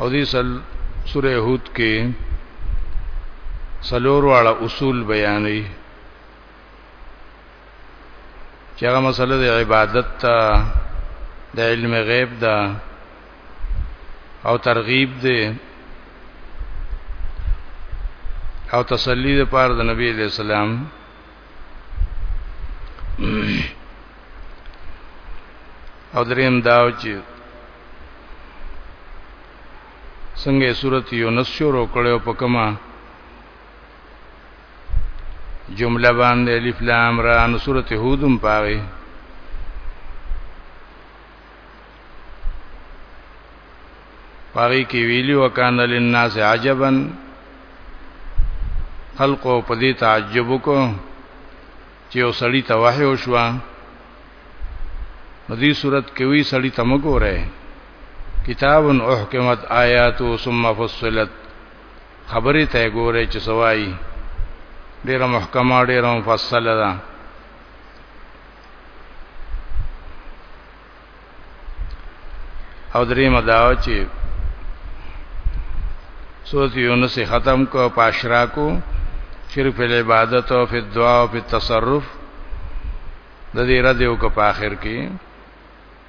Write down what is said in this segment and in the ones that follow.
او دې سل سوره هود کې سلور واړه اصول بیانې چې هغه مسله د عبادت ته د علم غیب ده او ترغیب ده او تسلی ده پاره د نبی له سلام او دریم داو چې څنګه صورت یونس شروع کړو په کما جمله باندې الف لام را نو صورت هودم پاره پاری کې ویلی وکان للناس عجبا خلق په دې تعجب کو چې یو سړی ته وحی وشو نو دې صورت کې وی سړی ته مګوره کتاب احکمت آیات ثم فصلت خبرې ته ګوره چې سوای ډیره محکمه ډیره مفصله ده او درې مداو چې سورۃ یونس ختم کو پاشرا کو شرک په عبادت او په دعا او په تصرف د دې رد یو کو په اخر کې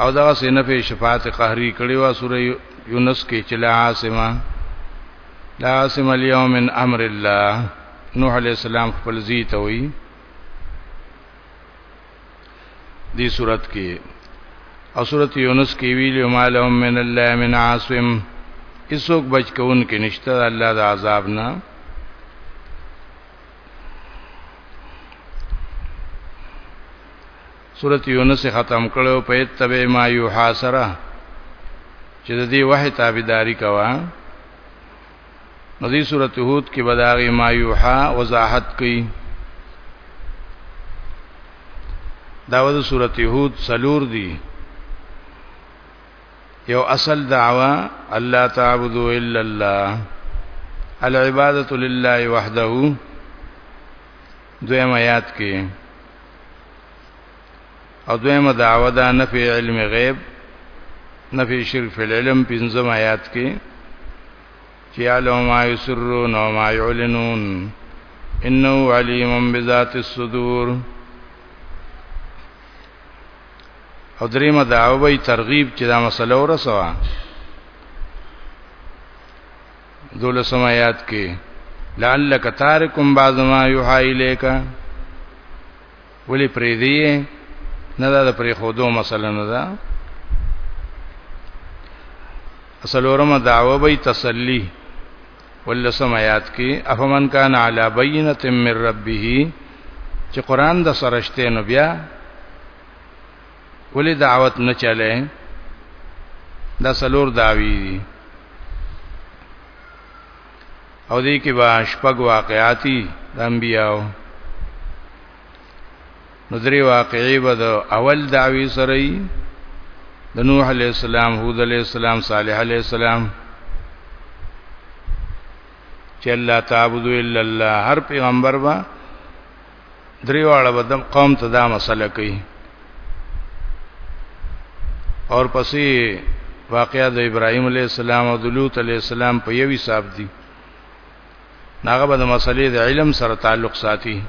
او دا سینه په شفاعت قهری کړي وا سوره یونس کې چې لا عاصمه لا عاصم اليوم من امر الله نوح علیہ السلام خپل زی ته وی دی صورت کې او صورت یونس کې ویل ما لهم من الله من عاصم اسوک بچ کون کې نشته الله د عذاب نه سورت یونس ختم کړو په اتبع ما یوحا سره چې د دې وحی تابعداري کوا نو دې سورت هود کې بداغي ما یوحا وضاحت کړي داوود سورت هود سلور دی یو اصل دعوا الله تعبدو الا الله العبادت لله وحده دویم آیات کې او دویمه دعوه ده نفی علم غیب نفی شرک فی العلم پنځم آیات کې چې علم ما یسرون و ما یعلنون انه علیم بذات الصدور او دریمه دعوه ترغیب چې دا مسله ورسوه دولسم آیات کې لعلک تارکم بعض ما یوحى الیک ولی پرې دی نه دا پرې خودو مثلا نه دا اصلورم دعوه به تسلی ولسم آیات کې افمن کان علی بینه من ربه چې قران د سرشته نو بیا ولی دعوت نه چلے دا سلور داوی دی او دې کې با شپږ واقعاتي د انبیاو نو درې واقعي به د اول دعوی سره ای د نوح علی السلام هود علی السلام صالح علی السلام چې الله تعبدو الا الله هر پیغمبر با دریواله بدم قوم ته دا مسله کوي اور پسې واقعا د ابراهيم عليه السلام او د لوط عليه السلام په یوي صاحب دي ناغه به د مسلې د علم سره تعلق ساتي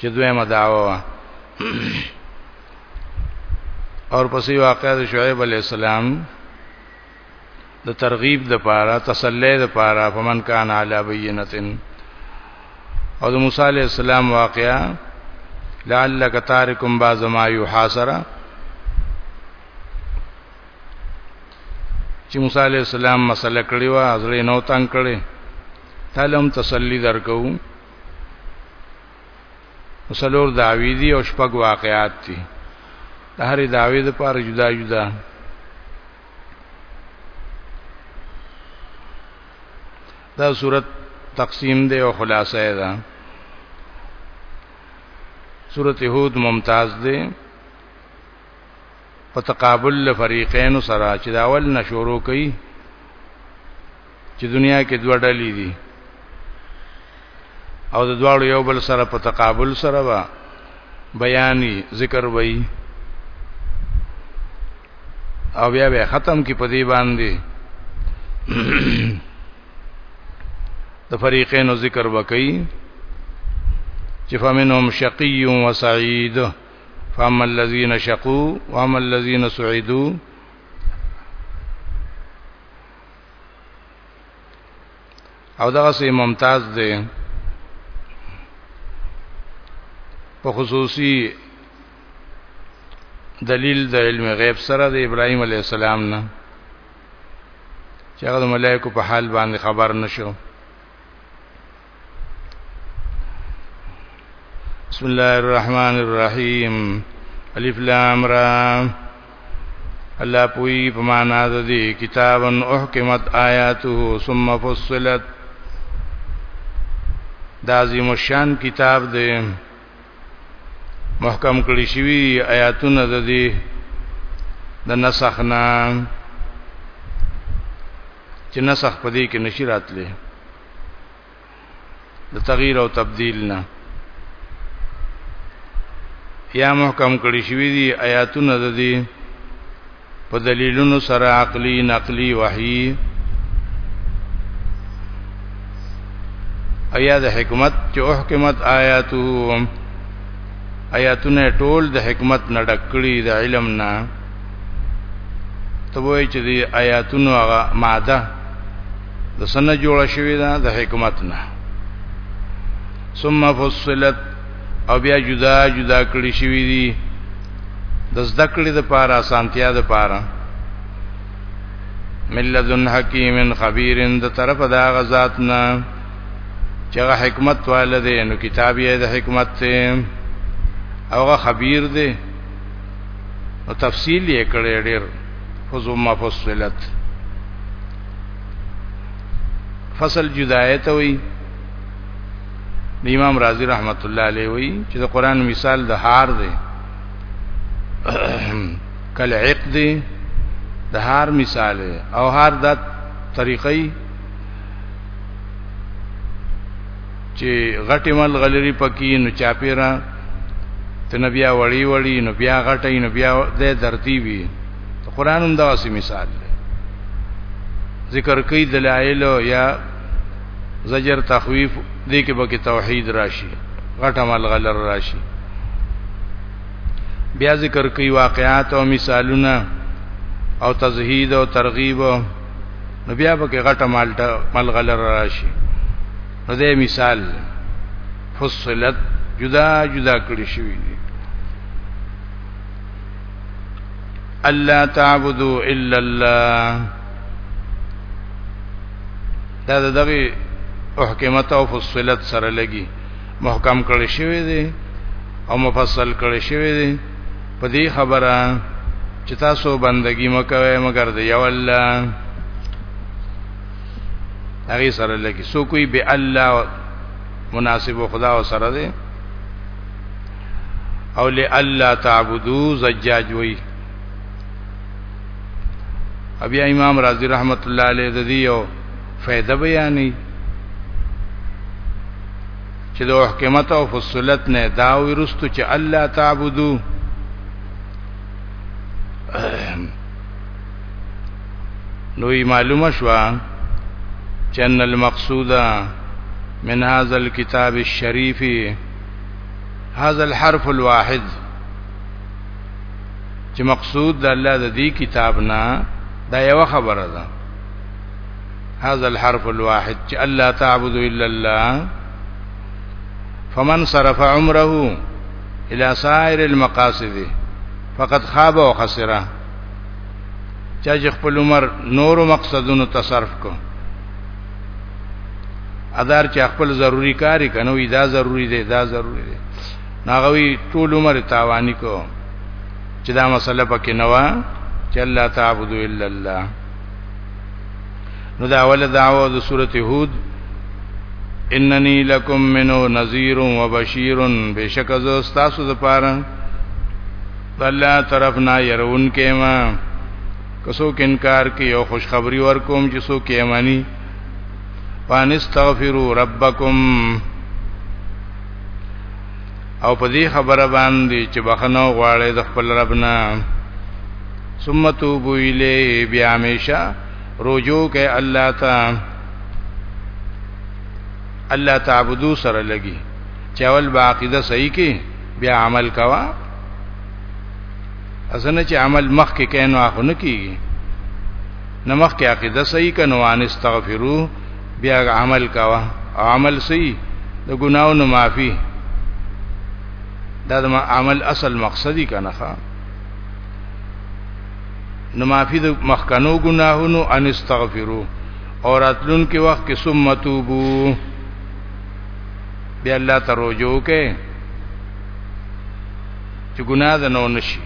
چې دویمه دعوا وا اور پسې واقعا د شعیب عليه السلام د ترغیب د پاره تسلی د پاره فمن کان علی بینتن او د موسی علی السلام واقعا لعلک تارکم بعض ما یحاصر چې موسی علی السلام مسله کړی و ازړې نو تنگ کړي تعلم تسلی درکو وسلور داوی دی او شپږ واقعات دي د هرې داوی د پاره جدا جدا دا صورت تقسیم دی او خلاصه ده سورته هود ممتاز دی په تقابل له فریقین سره چې دا اول نه شروع کړي چې دنیا کې دوه ډلې دي او د دواړو یو بل سره په تقابل سره وا بیانې ذکر وای او بیا به ختم کی په دې باندې د فریقین ذکر وکړي چې فمنهم شقی و سعید فاما الذين شقوا واما الذين سعدوا او دا سه ممتاز دی په خصوصي دلیل د علم غیب سره د ابراهیم علی السلام نه چې هغه د ملائکو په حال باندې خبر نشو بسم الله الرحمن الرحیم الف لام را الله پوی په معنا د دې کتابا احکمت آیاته ثم فصلت دا عظیم شان کتاب دی محکم کړی شوی آیاتونه د دې د نسخ نه چې نسخ پدې کې نشی راتلې د تغییر او تبديل نه یا محکم کړی شوی دی آیاتونه د دې په دلیلونو سره عقلی نقلی وحی ایا د حکمت چې احکمت آیاته آیاتونه ټول د حکمت نه ډکړي د علم نه ته وایي چې د آیاتونو هغه ماده د سنه جوړ شوی دا د حکمت نه ثم فصلت او بیا جدا جدا کړی شوی دی د زده کړې د پاره سانتیا د پاره ملذن حکیم خبیر د طرف دا غزات نه چې هغه حکمت والده نو کتاب یې د حکمت ته اوغه خبیر دی او تفصیل یې کړی ډیر فزوم مفصلت فصل جدایت وی د امام رازی رحمت الله علیه وی چې د قران مثال د هار دی کله عقد د هار مثال او هار د طریقې چې غټي مل غلری پکې نو چاپیرا ته نبی وړي وړي نو بیا غټي نو بیا د درتی وی قرآن هم دا واسي مثال دی ذکر کوي دلایل یا زجر تخویف دې کې به کې توحید راشي غټه مل غلر راشي بیا ذکر کوي واقعات او مثالونه او تزهید او ترغیب نو بیا به کې غټه مالټه ملغله راشي نو دې مثال فصلت جدا جدا کړی شوی دی الله تعبدو الا الله دا دغه احکمت او فصلت سره لګي محکم کړی شوی دی او مفصل کړی شوی دی په دې خبره چې تاسو بندگی مکوئ مگر د یو الله هغه سره لګي سو کوئی به الله مناسب خدا او سره دی او ل الله تعبدو زجاج وی بیا امام رازی رحمت الله علیه د دې یو فائدہ بیانې چې د احکمت او فصلت نه دا ورستو چې الله تعبدو نو معلومه شو چې ان المقصود من هذا الكتاب الشريف هذا الحرف الواحد چې مقصود د الله د دې کتاب نه دا یو خبره ده هذا الحرف الواحد چې الله تعبد الا الله فمن صرف عمره الى سائر المقاصد فقد خاب وخسر چا چې خپل عمر نور مقصدونو تصرف کو ادار چې خپل ضروری کاری کنو دا ضروری دی دا ضروری دی ناغوی ټول عمر تاوانی کو چې دا مسله پکې نوا چې الله تعبد الا الله نو دا اوله دعوه د سورته هود اننی لکم منو نذیر و بشیر بشک از تاسو د پاره الله طرف نه يرون کېما کسو انکار کې او خوشخبری ورکوم چې سو کې مانی پانستغفروا ربکم او په دې خبره باندې چې بخنه غواړي د خپل رب نه ثم توبو الیه بیا همیشه رجوع کوي الله ته الله تعبدو سره لګي چې اول باقیده صحیح کې بیا عمل کوا اسنه چې عمل مخ کې کینو اخو نه کیږي نمخ کې عقیده صحیح کنو ان استغفروه بیا عمل کاوه عمل سی د ګناو نه معافي دا د عمل اصل مقصدی کنه ښا نو معافي د مخکنو ګناهونو ان استغفرو اور اتلون کې وخت کې ثم توبو بیا الله ته رجوع کې چې ګناه ده نو نشي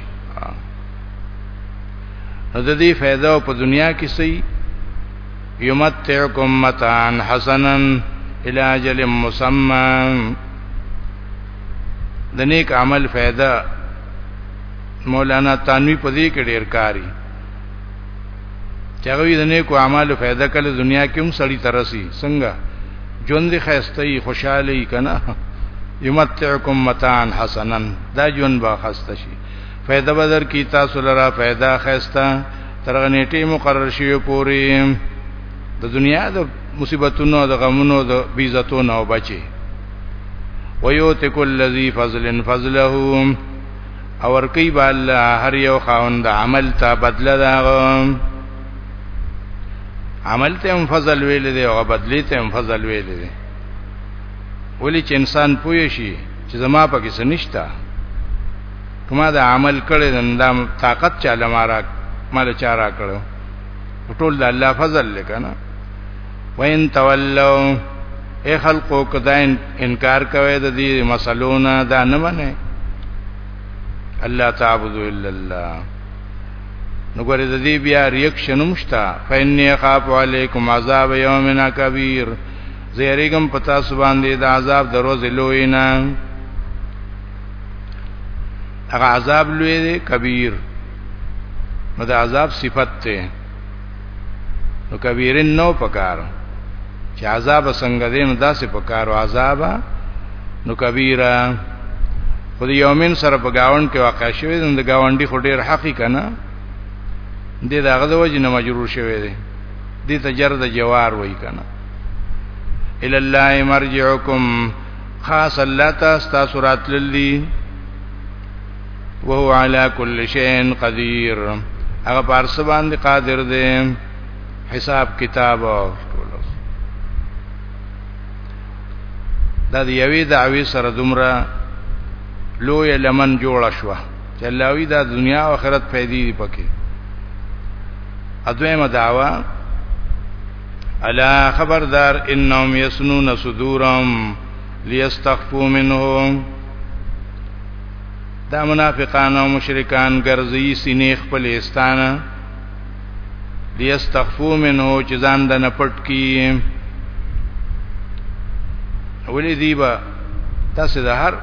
نو د دې فائدہ په دنیا کې صحیح یمتعکم متاعا حسنا الى اجل مسمى د نیک عمل فائدہ مولانا تانوی په دې کې ډیر کاری چاغوی د نیکو اعمالو فائدہ کله دنیا کې هم سړی ترسي څنګه ژوند خیستای خوشحالي کنا یمتعکم متان حسنا دا ژوند با خسته شي فائدہ بدر کی تاسو لرا فائدہ خیستا ترغنیټی مقرر شوی پوری د دنیا د مصیبتونو د غمونو د بیزتونو او بچي ويوتک الذی فضل فضله او ورکی بال هر یو خاوند عمل ته بدله دا عمل ته هم فضل ویل دی او بدلی ته هم فضل ویل دی ولی چې انسان پوه شي چې زما پکې څه نشته کما دا عمل کړي دا طاقت چا لمارا مال چا را کړو ټول د الله فضل لکنه وین تولو اے خلقو کدا انکار کوي د دې مسلونه دا نه منه الله تعبدو الا الله نو ګورې د دې بیا ریاکشن مشتا فإني خاف علیکم عذاب یوم کبیر زیریګم پتا سبحان دې د عذاب دروازه لوینا هغه عذاب لوی دی کبیر نو د عذاب صفت ته نو کبیرن نو پکار چې عذاب څنګه دی نو داسې پکار او عذاب نو کبیره خو د یومین سره په گاوند کې واقع شوی دی د گاونډي خو ډیر حقی کنه دې داغه د وجه نه مجرور شوی دی دې تجرد جوار وای کنه الى الله مرجعكم خاص الله ته ستاسو راتلل دي وهو على كل شيء قدير هغه پارس باندې قادر دی حساب کتاب ټول دا دی یوې دعوی سره دومره لوی لمن جوړ شو چې الله وی دا دنیا او آخرت پیدې دي پکې اځمه دعوا الا خبردار انهم يسنون صدورهم ليستخفوا منهم دا منافقان او مشرکان ګرځي سینې خپل استانه ليستخفوا منه چې ځان د نپټ کی ولې دی با تاسو د هر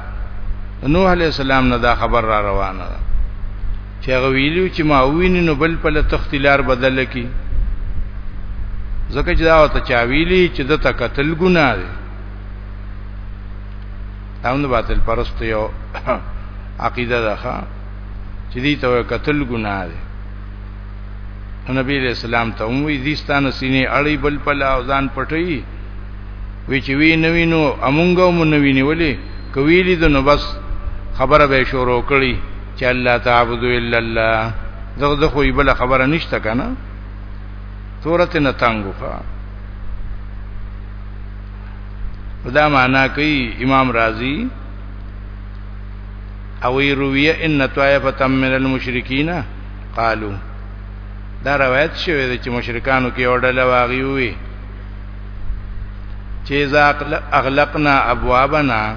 نوح عليه السلام نه دا خبر را روانه ده چې هغه ویلو چې ما ویني نو بل په لتختی لار بدل کی زکه چې دا وته چا ویلي چې د تکتل ګناه دی دا هم باطل پرست یو عقیده ده چې دې ته قتل ګناه دی نبی علیہ السلام ته وی دې ستانه سینې اړې بل پلا او ځان پټي وی چې وی نوینو امونګو مونږ نوینې ولې کویلی د نو بس خبره به شروع کړي چې الله تعبد الا الله دغه د خو بل خبره نشته کنه تورته نه تنګو ښا دا معنا کوي امام رازي او رویه ان طائفه من المشرکین قالو دا روایت شوی دی چې مشرکانو کې اورډل واغی وي چې ذاق اغلقنا ابوابنا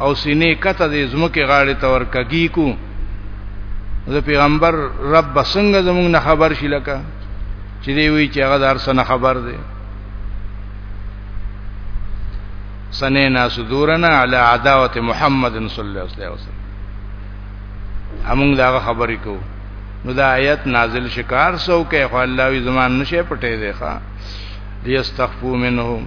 او سینې کته د زمکه غاړې تور کګی کو د پیغمبر رب بسنګ زمونږ نه خبر شي لکه چې دی وی چې هغه دار سره خبر دی سنینا صدورنا علی عداوت محمد صلی الله علیه وسلم همون دا خبرې کو نو دا آیت نازل شکار سو کې خو الله وی زمان نشه پټې دی ښا ليستخفو منهم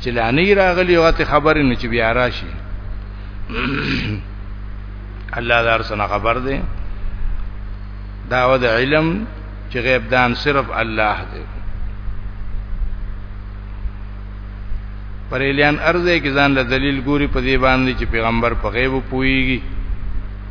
چې لانی راغلی او ته خبرې نه چې بیا راشي الله دار سره خبر دی داود علم چې غیب دان صرف الله دی پرېلیان ارزه کې ځان له دلیل ګوري په دې باندې چې پیغمبر په غیب پويږي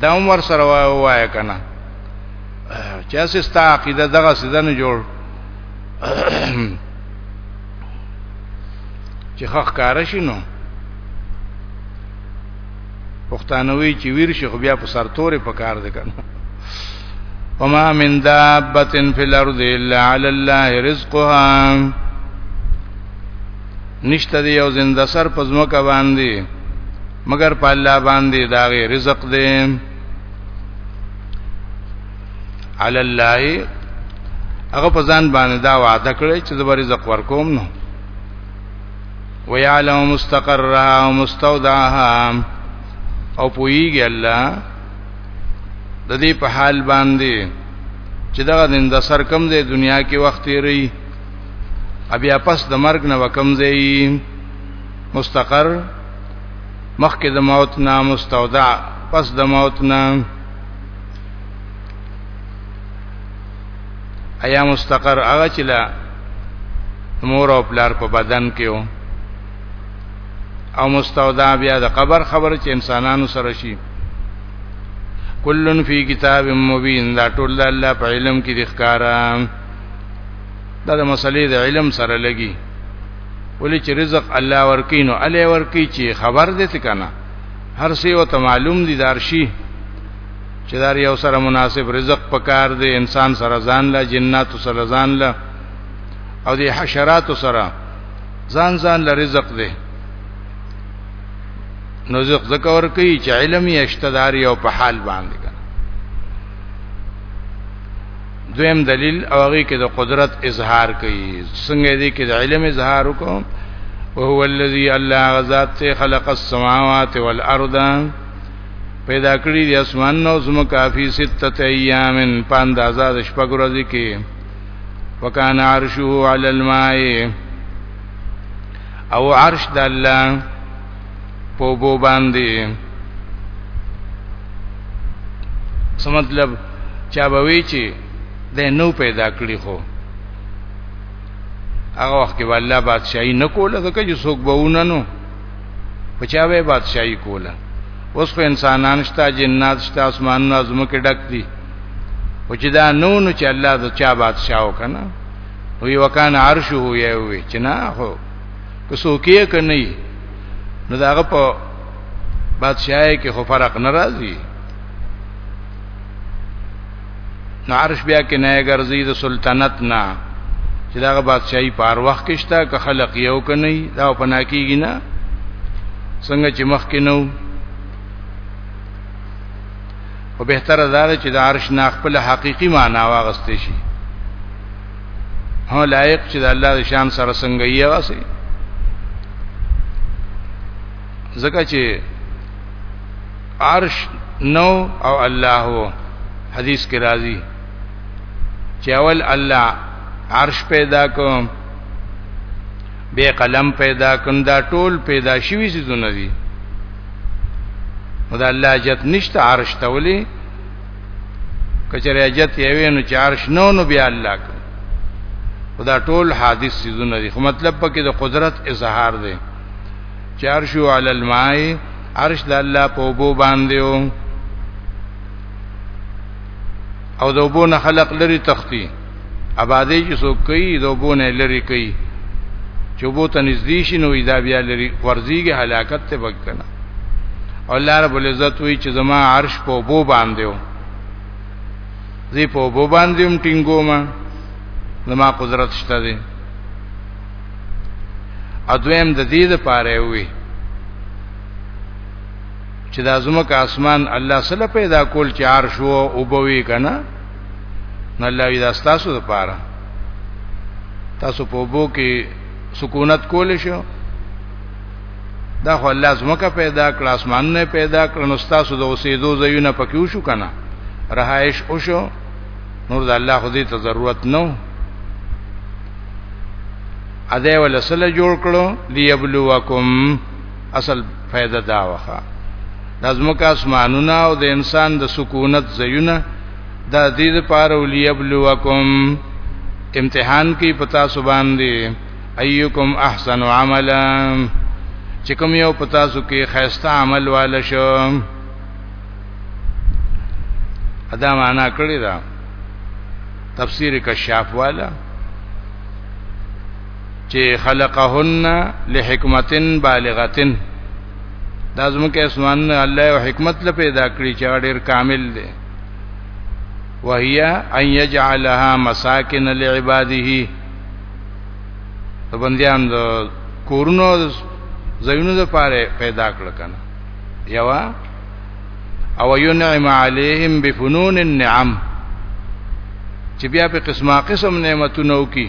دا عمر سره وای کنه چې اساستا عقیده دغه سیدنه جوړ چې خخ کار شي نو پښتانوي چې ویر شي خو بیا په سر تورې په کار دي کنه وما من دابه فی الارض الا علی الله رزقها نشته دی یو زنده سر په ځمکه باندې مگر په الله باندې داغه رزق دی علی الله هغه په ځان باندې دا وعده کړی چې د رزق ورکوم نو ويعلم مستقرها ومستودعها او پویږي الله د دې په حال باندې چې دا د سر کم د دنیا کې وخت لري ابیا پس د مرګ نه وکم زی مستقر مخکې د موت نه مستودع پس د موت نه ایا مستقر هغه چې لا مور او پلار په بدن کې وو او مستودع بیا د قبر خبر چې انسانانو سره شي کلن فی کتاب مبین دا ټول الله په علم کې د ښکارا دا د مسلې د علم سره لګي ولې چې رزق الله ورکي نو الله ورکي چې خبر دې تکنه هر څه او ته معلوم دي دارشي چې دار یو سره مناسب رزق پکار دی انسان سره ځان لا جنات سره ځان لا او دی حشرات سره ځان ځان لا رزق دی نو رزق ذکر کوي چې علمي اشتداري او په حال باندې دویم دلیل او هغه کې د قدرت اظهار کوي څنګه دې کې د علم اظهار وکړو او هو الذی الله غزاد خلق السماوات والارض پیدا کړی د اسمان نو زمو کافی ستت ایامن پاند آزاد شپږ ورځې کې وکانا عرشه علی الماء او عرش د الله په بو باندې څه مطلب چا به وی چې د نو پیدا کړی خو هغه وخت کې والله بادشاہي نه کوله ځکه چې څوک به وننو په چا به بادشاہي کوله اوس خو انسانان شته جنات شته اسمانونه زمکه ډک دي او چې دا نو نو چې الله د چا بادشاہ وکنه وی وکانه عرشه یوي چې نه خو که سوکیه کني نو داغه په بادشاہي کې خو فرق ناراضي نو عرش بیا کې نه ګرځي د سلطنت نه چې داغه بادشاہي پار وخت کې شته که خلق یو کني دا په ناکیږي نه څنګه چې مخ کې نو او بهتره دا چې د عرش نه خپل حقيقي معنا واغستې شي هو لایق چې د الله د شان سره څنګه یې واسي ځکه چې عرش نو او الله هو حدیث کې راځي چې اول الله عرش پیدا کوم به قلم پیدا کوم دا ټول پیدا شوی سيزونه دي دا الله جت نشته عرش ته ولي کچره حاجت یې وینو چې عرش نو نو بیا الله کو خدا ټول حادث سيزونه دي خو مطلب پکې د قدرت اظهار دی چې عرش علی الماء عرش د الله په بو باندې او د بو نه خلق لري تختی ابادې چې څوک کوي دوبونه لري کوي چې وبو ته نږدې شي نو دا بیا لري ورزيږي هلاکت ته وکنه الله رب العزت وی چې زما عرش په وبو باندې و زی په وبو باندې هم ټینګو ما زما قدرت شته دي ادویم د دې لپاره وی چې د ازمکه اسمان الله سره پیدا کول چې عرش وو او بوي کنه نه الله وی دا تاسو لپاره تاسو په بو کې سکونت کول شو دا خو الله زمکه پیدا کړ اسمانونه پیدا کړ نو تاسو د اوسېدو ځایونه پکې وشو کنه رهائش وشو نور د الله خو دې ته ضرورت نه اده ول سره جوړ کړو ليبلوکم اصل فائدہ دا وخه نظمک اسمانونه او د انسان د سکونت زیونه د دې لپاره وليبلوکم امتحان کې پتا سو باندې ايکم احسن عملا چې کوم یو پتا سو کې خیسته عمل والا شو ادا معنا کړی دا تفسیر کشاف والا چې خلقهن لحکمتن بالغتن دا زمکه اسمان الله او حکمت له پیدا کړی چې ډېر کامل دی وهي ان يجعلها مساكن لعباده بنديان د کورونو زینو د پاره پیدا کړ کنه یوا او ينعم عليهم بفنون النعم چې بیا په قسمه قسم نعمتونو کې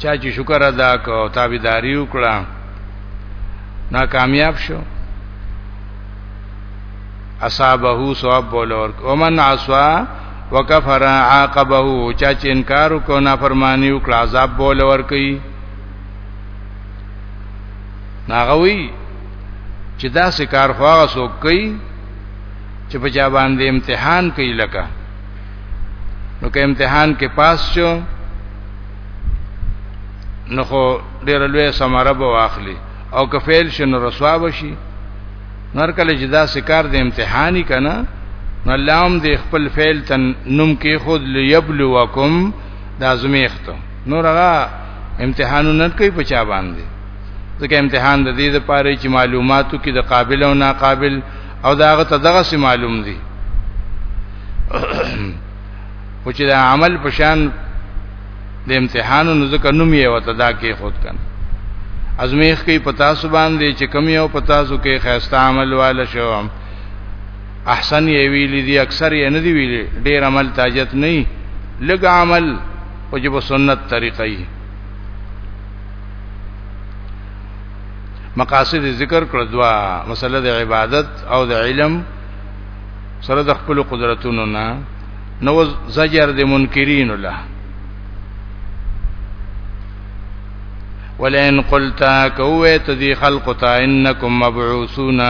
چا چې شکر ادا کو او تابعداري وکړه ناکامیاب شو اصابه ثواب بولور ومن عصا وکفر عاقبه چا چې انکار کو نافرمانی وکړه عذاب بولور کوي ناغوي چې دا سکار خواغه سو کوي چې په چا باندې امتحان کوي لکه نو که امتحان کې پاس شو نو خو ډېر لوی سماره به واخلي او که فیل شنو رسوا بشي نور کله چې دا سکار د امتحاني کنه نو لام د خپل فعل تن نوم کې خود ليبلوکم دا زمیخت نور هغه امتحانونه کوي په چا باندې ځکه امتحان د دې لپاره چې معلوماتو کې د قابل او ناقابل او دا هغه ته دغه سي معلوم دي خو چې دا عمل پشان د امتحان نو ځکه نوم یې وته دا کې خود کن ازمیخ کې پتا سو باندې چې کم یو پتا سو کې خیستا عمل وال شو احسن یې ویلې دي اکثر یې نه دی ویلې ډېر عمل تاجت نه لګ عمل او جب سنت طریقې مقاصد ذکر کړ دوا مسله د عبادت او د علم سره د خپل قدرتونو نه نو زجر د منکرین له ولئن قلت کویت دی خلق تا انکم مبعوثون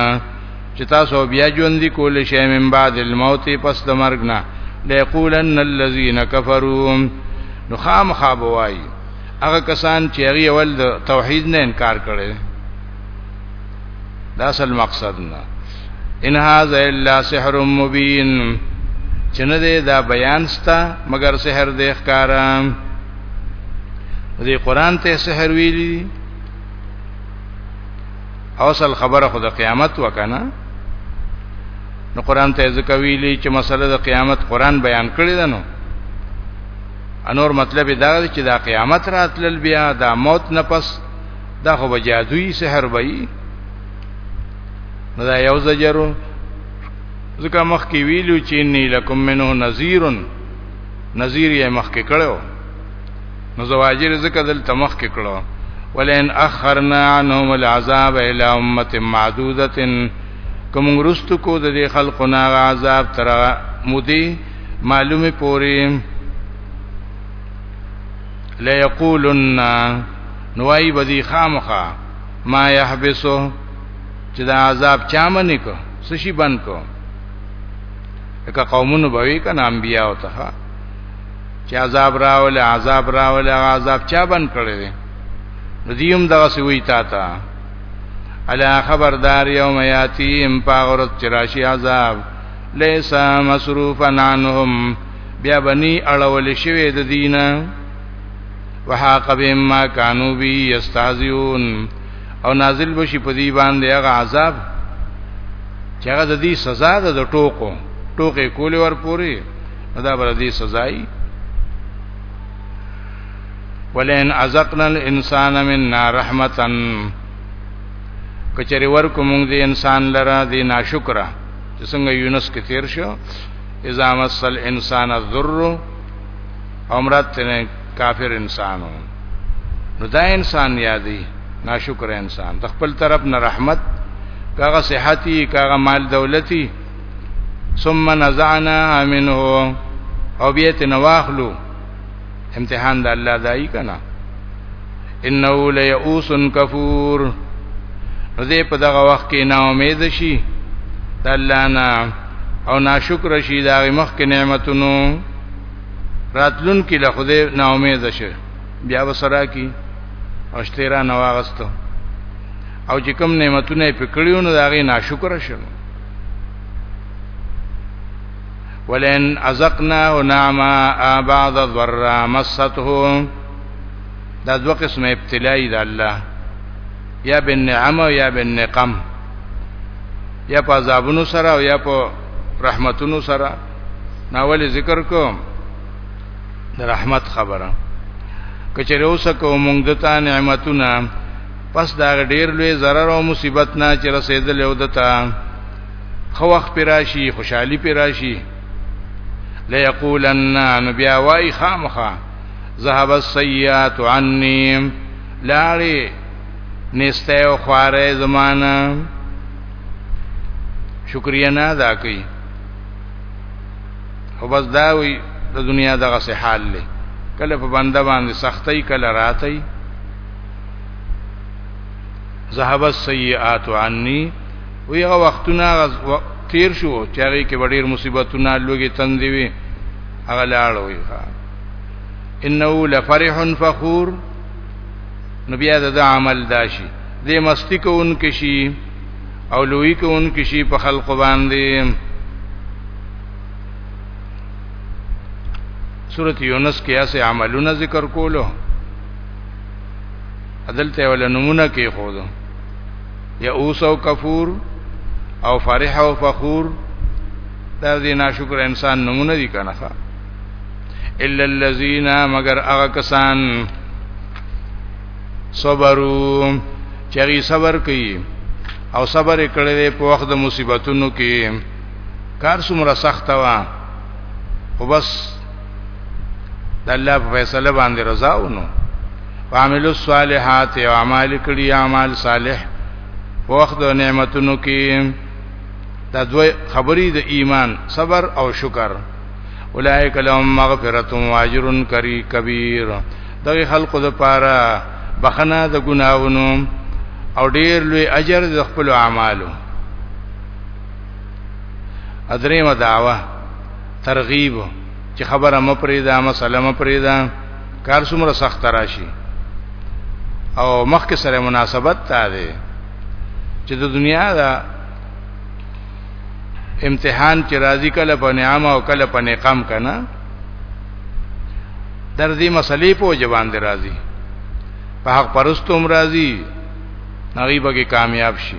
چې تاسو بیا ژوند کول شئ من بعد الموت پس د مرګ نه ليقولن الذين كفروا نو خام خابوای هغه کسان چې هغه اول د توحید نه انکار کړي دا اصل مقصد نه ان هاذا الا سحر مبین چې نه دی دا بیان ستا مگر سحر دی ښکارم دې قران ته سحر ویلی اوصل خبره خو د قیامت وکنه نو قران ته ځکه ویلی چې مسله د قیامت قران بیان کړی ده نو انور مطلب دا دی چې دا قیامت راتلل بیا دا موت نه پس دا خو بجادوی سحر وای نو دا یو زجرو ځکه مخ کې ویلو چې انی لکم منه نذیر نذیر یې مخ کې کړو نو زواجر ځکه دل تمخ کې کړو ولئن اخرنا عنهم العذاب الى امه معدوده کوم رستو کو د خلقنا عذاب تر مودي معلومه پوری لا یقولن نوای بدی خامخه ما يحبسو چې دا عذاب چا منی کو سشي بن کو که قومونو بوي کنه انبیا او ته چې عذاب راول عذاب راول عذاب چا بن کړی دی ندیم دغه سوی تا تا الا خبردار یوم یاتیم پاغرت چراشی عذاب ليس مصروفا عنهم بیا بنی اړول شوی د دینه وحاق بهم ما كانوا به يستهزئون او نازل بشي په دې باندې هغه عذاب چې هغه د دې سزا ده د ټوکو ټوکې کولې ورپوري دا بر دې سزای ولئن ازقنا الانسان منا رحمتن کچری ورکو مونږ دې انسان لره دې ناشکره چې څنګه یونس کې تیر شو اذا مس الانسان الضر عمرت تنه کافر انسانو نو دا انسان یادی ناشکر انسان د خپل طرف نه رحمت کاغه صحتی کاغه مال دولتی ثم نزعنا منه او بیت نواخلو امتحان د الله دای کنا انه لیئوس کفور دې په دغه وخت کې نا امید شي د الله نه او ناشکر شي دا مخ کې نعمتونو راتلون کې له خدای نا امید شي بیا وسرا کی او شتیرا نواغستو او چې کوم نعمتونه پکړیو نو دا غي ناشکر شي ولئن ازقناه نعما بعد ضر مسته دا دو قسم ابتلائی دا الله یا بالنعم او یا بالنقم یا په عذابونو سره او یا په رحمتونو سره ناول ذکر کوم د رحمت خبره کچره اوس کو مونږ دتا نعمتونه پس دا ډیر لوی zarar او مصیبت نه چې رسیدل او دتا خو وخت پر راشي خوشحالي پر راشي ليقولن نو بیا وای خامخه ذهب السيئات عني لاړې نسته او خواره زمانہ شکریا نه ادا کوي خو بس دا وي د دنیا دغه سه حال لې کله په بنده باندې سختي کله راتي ذهب السيئات عني وی هغه وختونه تیر شو چې هغه کې ډېر مصیبتونه لوګي تندوي هغه لاړ وی انه لفرح فخور نبی دا عمل داشي دې مستی کوونکې شي او لوی کوونکې شي په خلق باندې سورۃ یونس کې اسه عملونه ذکر کولو عدالت ولا نمونه کې خو ده یئوس او کفور او فرح او فخور دا دې ناشکر انسان نمونه دي کنه الا الذين مگر هغه کسان صبروا چری صبر کوي او صبر کړي په وخت د مصیبتونو کې کار څومره سخت و او بس د الله په فیصله باندې رضا ونو وعملوا الصالحات او اعمال کړي اعمال صالح په وخت د نعمتونو کې دا دوه خبرې د ایمان صبر او شکر اولائک لهم مغفرۃ و اجر کبیر دغه خلقو د پاره بخنه د ګناونو او ډیر لوی اجر د خپل اعمالو ادریمه دعوه ترغیب چې خبره مپری دا مسله مپری دا کار څومره سخت راشي او مخکې سره مناسبت تا دی چې د دنیا دا امتحان چې راځي کله په نعمت او کله په نقم کنه در دې مسلې په جوان دی راځي په حق پرستوم راځي نغیبه کې کامیاب شي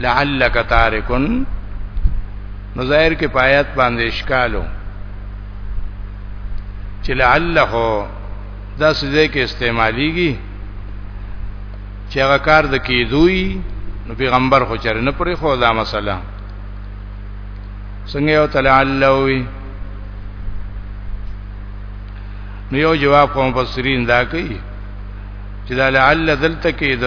لعلک تارکن نو ظاهر کې پایات باندې اشکالو چې لعله دا سزه کې استعماليږي چې هغه کار د کیدوی نو پیغمبر خو چر نه پرې خو دا مسله څنګه یو تلعلوی نو یو جواب کوم مفسرین دا کوي چې دا لعل دلته کې د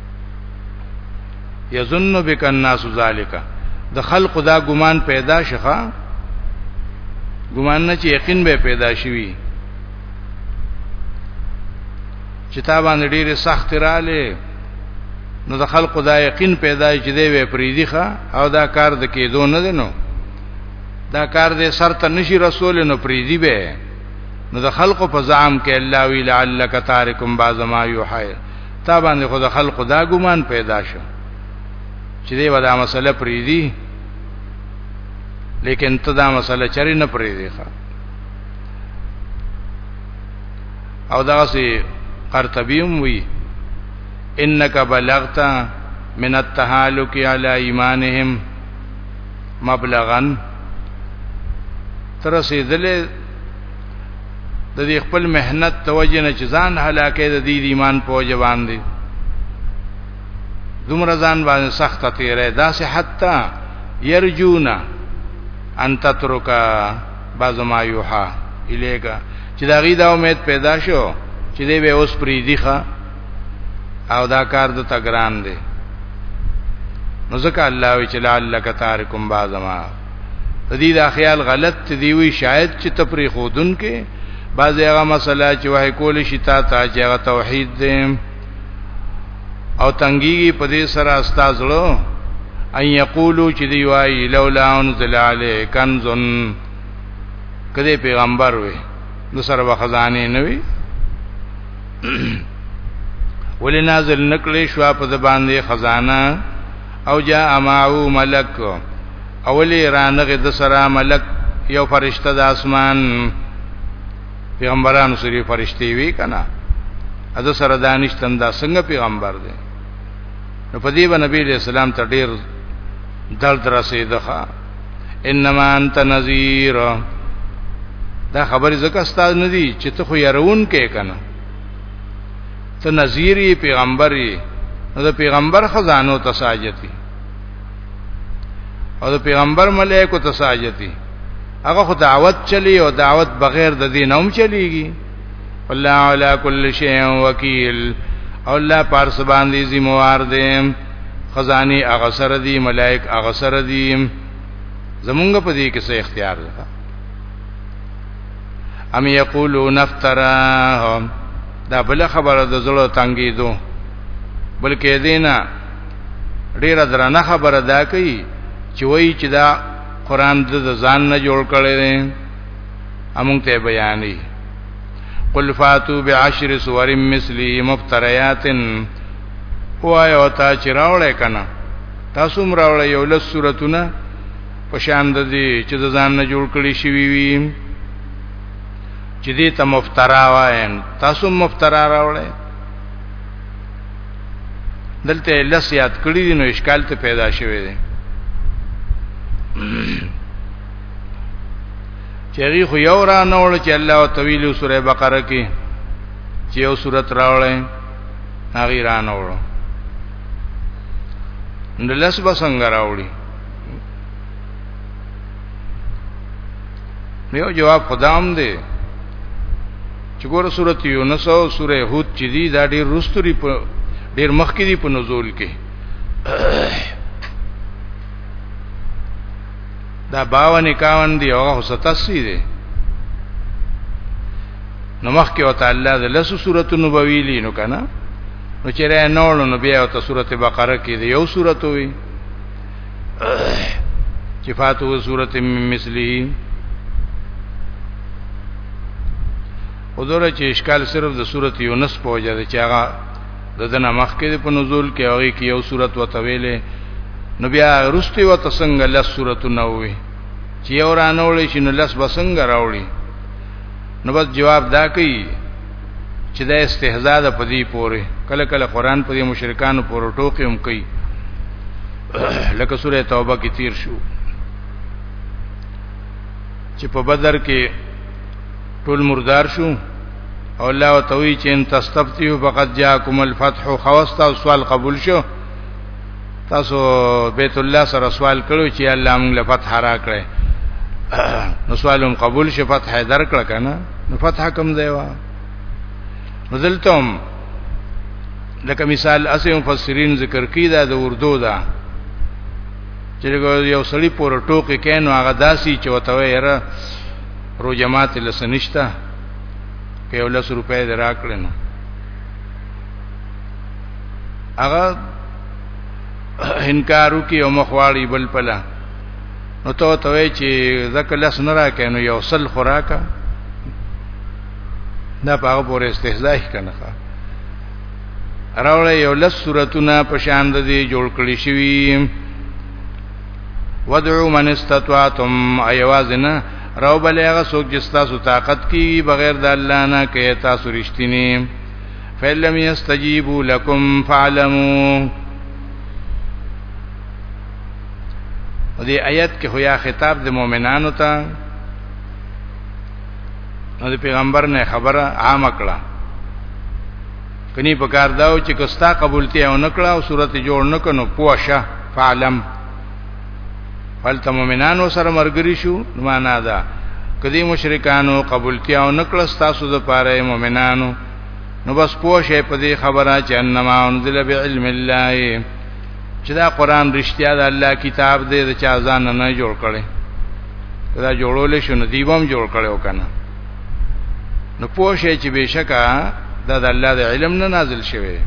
یظن بک الناس ذالک د خلق دا ګمان پیدا شخه ګمان نه چې یقین به پیدا شي چې تا باندې ډېر سخت رااله نو د خلق دا یقین پیدا چې دی وې پریدي ښا او دا کار د کېدو نه دی نو دا کار دې سر ته نشي رسول نو پریدي به نو د خلق په زعم کې الله وی لعلک تارکم بعض ما یوحی تا باندې خو د خلکو دا ګمان پیدا شو چې دی ودا مسله پری دی لیکن ته دا مسله چری نه پری دی ښا او دا سي قرطبي هم وی انك بلغت من التهالك على ايمانهم مبلغا ترسیدلې د دې خپل مهنت توجه نه چې ځان هلاکې د دې ایمان په وجه باندې دومره ځان باندې سخت تیرې دا سه حتا يرجونا ان تترک بعض ما یوحا الیکا چې دا غي دا امید پیدا شو چې دې به اوس پری دی ښا او دا کار د تګران دی نو ځکه الله وی چې لعلک تارکم بعض ما د دې دا خیال غلط دی وی شاید چې تپری خودن کې بعض هغه مسله چې وه کول شي تا ته چې هغه توحید دی او تنګي په دې سره استاد لو ان یقولو چې دی وای لولا انزل علی کنزن کله پیغمبر وي نو سره وخزانه نه وي ولې نازل نکړې شو په د باندې خزانه او جاء معه ملک اولی رانغه د سره ملک یو فرشته د اسمان پیغمبرانو سره فرشتي وی کنه اده سره دانش تم دا څنګه پیغمبر دی نو په دې باندې نبی اسلام ته ډیر درد رسیدخه انما انت نذیر دا خبر زکه استاد ندی چې ته خو يرون کې کنه ته نذیر یې پیغمبر یې نو د پیغمبر خزانو ته ساجتی او د پیغمبر ملائکه ته ساجتی هغه خو دعوت چلی او دعوت بغیر د دین هم چلیږي الله علی کل شیء وکیل او الله پارس باندې ذمہوار دی خزانی هغه سره دی ملائک هغه سره دی زمونږ په دې کې څه اختیار ده ام یقولون افتراه دا بل خبره د زړه تنګي دو بلکې دینا ډیره درنه خبره دا کوي چې وایي چې دا قران د ځان نه جوړ کړي دي امون ته بیانې قل فاتو بعشر سور مثلی مفتریات وایو تا چې راولې کنه تاسو مراولې یو لس سورتونه په شان د دې چې د ځان نه جوړ کړی شوی وي چې دې ته مفترا وایم تاسو مفترا راوړی دلته لس یاد کړی دي نو اشکال ته پیدا شوی دی چېږي خو یو را نه وړ چې الله او طویل سوره بقره کې چې یو سورت راوړی هغه را نه وړ نو لس بسنګ راوړي یو جواب خدام دی چې ګوره سورۃ یونس او سورۃ هود چې دی دا ډیر رستوري په ډیر مخکې دی په نزول کې دا 52 51 دی او 87 دی نو مخکې او تعالی د لسو سورۃ نبویلی نو کنه نو چې رانه نو بیا او ته سورۃ بقره کې دی یو سورۃ وی چې فاتو صورت مثلی حضور چې اشکال صرف د صورت یونس په وجه ده چې هغه د دنه مخکې په نزول کې هغه کې یو صورت وتویلې نو بیا رستي وت څنګه لس صورت نه وي چې یو رانوړې شنو لس بسنګ راوړي نو بس جواب دا کوي چې دا استهزاء ده په دې پورې کله کله قران په دې مشرکانو پورې ټوکی هم کوي لکه سوره توبه کې تیر شو چې په بدر کې ټول مردار شو او الله وتوی چې ان تستفتیو فقد جاءکم الفتح خواستا سوال قبول شو تاسو بیت الله سره سوال کړو چې الله موږ له فتح را کړې نو سوالم قبول شي فتح در کړ کنه نو فتح کوم دی وا نزلتم لکه مثال اسې مفسرین ذکر کی دا د اردو دا چې یو سړی پور ټوکې کینو هغه داسي چې وته یې رو جماعت لسنشتہ په 100 روپے دراکړنو هغه انکارو کې او مخواړي بل پلا نو ته ته وی چې زکه لس نه راکې نو یو سل خوراکا دا په هغه پورې استهزاء کنه راوړې یو لس سورتونه په شان د دې جوړ کړی شوی ودعو من استطعتم ایوازنا راو بلغه سوک جستا سو طاقت کی بغیر د الله نه کې تاسو رښتینی فإن لم يستجيبوا لكم فاعلموا او دې آیت کې هو یا خطاب د مؤمنانو ته نو د پیغمبر نه خبره عام کړه کني په کار داو چې کوستا قبولتي او نکړه او صورت جوړ نکنو پوښه فعلم فلت مؤمنانو سره مرګري شو نو معنا ده کدی مشرکانو قبولتي او نکړه تاسو د پاره مؤمنانو نو بس پوه شئ په دې خبره چې انما انزل بعلم الله چې دا قران رښتیا د الله کتاب دی د چا ځان نه جوړ کړي دا جوړول شو نو دیوم جوړ کړي وکنه نو پوه شئ چې بشکا دا د الله د علم نه نازل شوی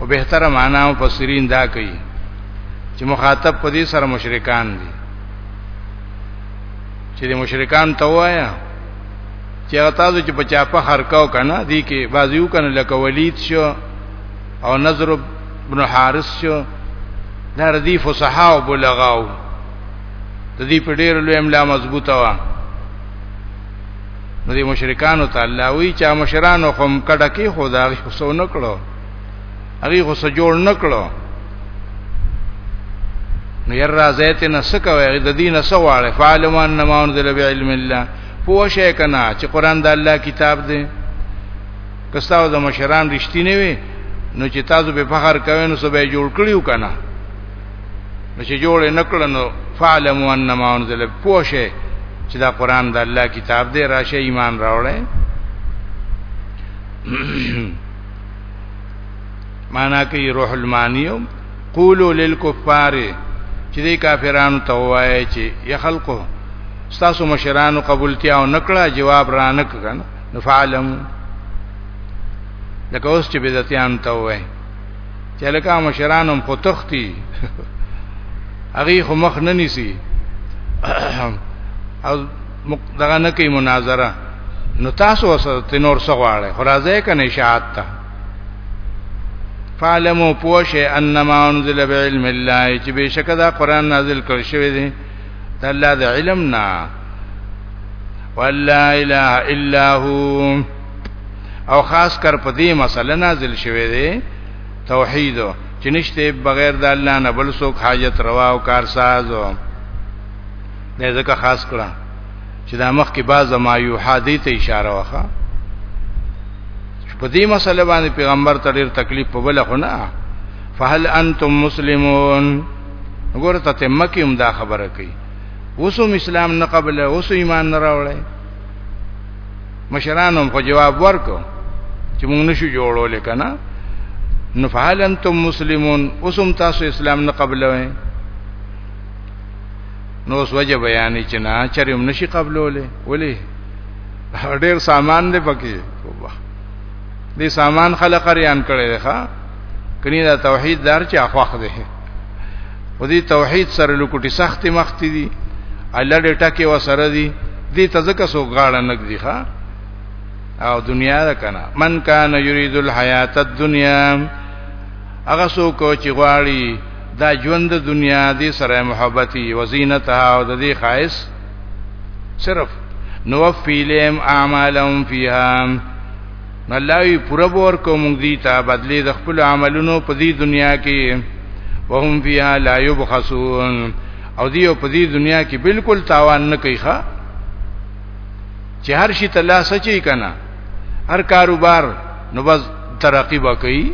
او به تر معنا او فسرین دا کوي چې مخاطب په دې سره مشرکان دي چې د مشرکان ته وایا چې هغه تاسو چې په چاپه خرکاو کنه دی کې بازیو کنه لکه ولید شو او نظر ابن حارث شو دا ردی فصحا او بلغاو د دې په ډېر لوی املا مضبوطه وا نو دې مشرکانو ته الله وی چې مشرانو قوم کډه کې خدای خو سو نکړو هغه خو سجوړ نکړو نو ير راځي ته نسکوي د دین سواله فعلم ان ما انزل بعلم الله پوه شئ کنه چې قران د الله کتاب دی کستاو د مشران رښتینی وي نو چې تاسو به فخر کوئ نو سبه جوړ کړیو کنه نو چې جوړ نکړه نو فعلم ان ما انزل پوه شئ چې دا قران د الله کتاب دی راشه ایمان راوړئ معنا کوي روح المانیو قولو للکفار چې دی کافرانو ته وایي چې یا خلقو تاسو مشرانو قبولتیا او نکړه جواب را نکړه نو فعلم لکه اوس چې بدعتيان ته وایي چې لکه مشرانو هم پتختی هغه خو مخ نه نیسی او دغه نه کوي مناظره نو تاسو وسره تنور سغواړي خرازه کنه اشاعت ته فعلمو پوشه انما انزل بعلم الله چې بشک دا قران نازل کړ شوی دی د الله د علم نه ولا اله الا هو او خاص کر په دې مسله نازل شوی دی توحید چې نشته بغیر د الله نه بل څوک حاجت روا او کارساز دا ځکه خاص کړه چې دا مخ کې بعض ما یو حادثه ته اشاره وکړه چې په دې مسله باندې پیغمبر ته ډېر تکلیف په بل خو نه فهل انتم مسلمون وګوره ته مکه هم دا خبره کوي اوسم اسلام نه قبل اوس ایمان نه راوړی مشرانو په جواب ورکو چې موږ نشو جوړول کنه نو فهل انتم مسلمون اوسم تاسو اسلام نه قبلوئ نو سوجه بیانې چې نه چرېم نشي قبلولې ولې ډېر سامان دی پکې توبه دې سامان خلک ریان کړي ده ښا کني دا توحید دار چې اخواخ ده و دې توحید سره لکټي سخت مخت دي الله دې ټکه و سره دي دې تزکه سو غاړه نګ دي ښا او دنیا ده کنه من کان یرید الحیات الدنیا هغه څوک چې غواړي دا ژوند د دنیا دې سره محبتي وزینتها او د دې خاص صرف نوفی لهم اعمالهم فیها ملاوی پورا بور کوم دی ته بدلی د خپل عملونو په دې دنیا کې وهم فیها لا یبخسون او دی په دې دنیا کې بالکل تاوان نه کوي ښا چې هر شي ته لاس چي کنه هر کاروبار نو بس ترقی وکړي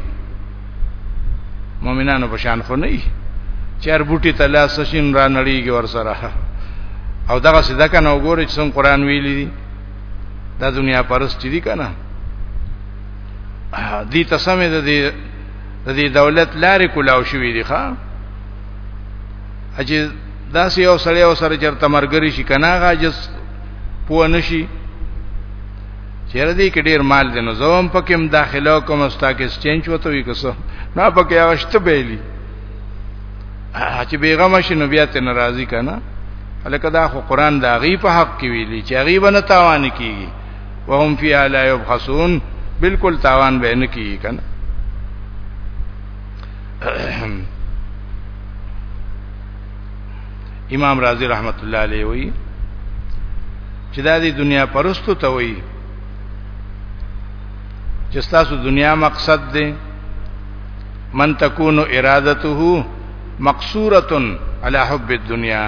مؤمنانو په شان خو نه وي چیر بوټي تلا سشین را نړیږي ور سره او دغه سده کنه وګورئ چې څنګه قران ویلي دي دا دنیا پرست دي کنه دي تسمه د دې د دې دولت لارې کولاو شوې دي ښا اجي دا سی یو سړی او سره چرته مرګري شي کنه غاجس پوه نشي چیرې دې کې ډیر مال دي نو زوم پکې هم داخله کوم ستا کې چینج وته وي کوسه نه پکې اوشته بیلی چې بیغم شي نو بیا ته ناراضي کنه الکه دا خو قران دا غي په حق کې ویلي چې غي بنه تاوان کیږي وهم فی علی یبخسون بالکل تاوان به نه کیږي کنه امام رازی رحمت الله علیه وی چې دا د دنیا پرستو ته وی چې تاسو دنیا مقصد دی من تکون ارادته مقصوره علی حب الدنیا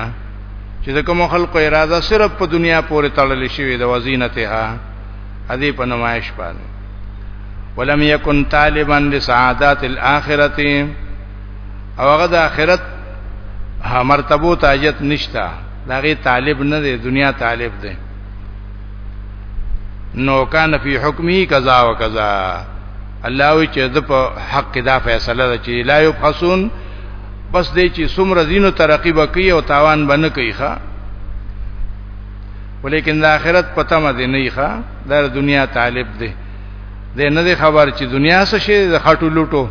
چې د کوم خلکو اراده صرف په دنیا پورې تړلې شوې د وزینتها ادي په نمایش باندې ولم یکن طالبا لسعادات الاخرته او هغه د اخرت مرتبو تاجت نشتا داغه طالب نه دی دنیا طالب دی نو کان فی حکمی کذا و کذا الله وی چې د په حق دا فیصله ده چې لا یبحثون بس دې چې څومره دینو ترقی وکي او تاوان بنه کوي ښا ولیکن د آخرت په تمه دی نه ښه دا دنیا طالب دی د نه دی خبر چې دنیا څه شي د خټو لټو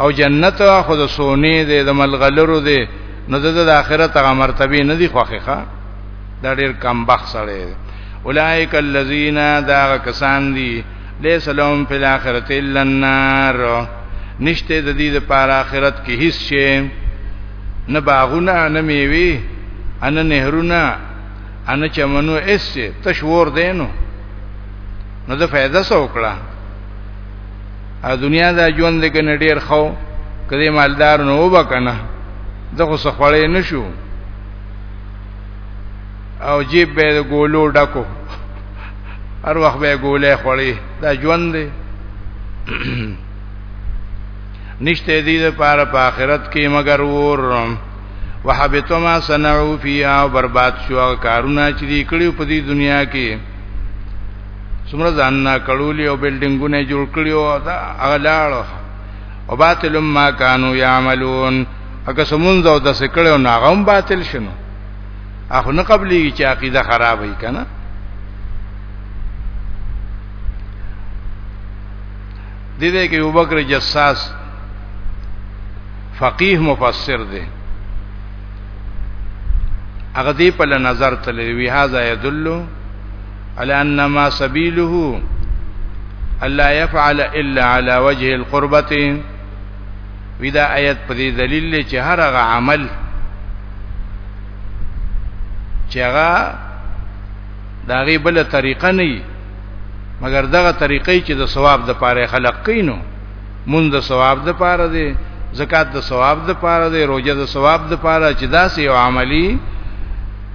او جنت خو د سونی دی د ملغلرو دی نو د آخرت هغه مرتبه نه دی خوخه دا ډیر کم بخ سره اولائک الذین دا کسان دی لیس لهم فی الاخرۃ الا النار نشته د دې لپاره آخرت کې هیڅ شی نه باغونه نه میوي ان نهرونه ان چې منو اس چې تشور دینو نو د فائدہ سو کړه ا دنیا دا ژوند کې نډیر خو کدی مالدار نو وبکنه دغه سخړې نشو او جیب به ګولو ډکو هر وخت به ګولې خړې دا ژوند دی نشته دې لپاره په آخرت کې مگر ور وحبط ما صنعوا فيها او برباد شو هغه کارونه چې دی کړیو په دې دنیا کې څومره ځان نه کړولې او بلډینګونه جوړ کړیو دا اغلاړو او باطل ما كانوا يعملون اګه سمونځ او د سکړو ناغم باطل شنو اخو نه قبلي چې عقیده خراب وي کنه دې دې کې ابوبکر جساس فقيه مفسر دی هغه دی په نظر تلې وی هاذا يدل على ان ما سبيله الا يفعل الا على وجه القربه ودا آیت په دې دلیل دی چې هر هغه عمل چې هغه داغه بل طریقه نه مګر دغه طریقې چې د ثواب د پاره خلق کینو مونږ د ثواب د پاره دی زکات د ثواب د پاره دی روزه د ثواب د پاره چې دا سه یو عملی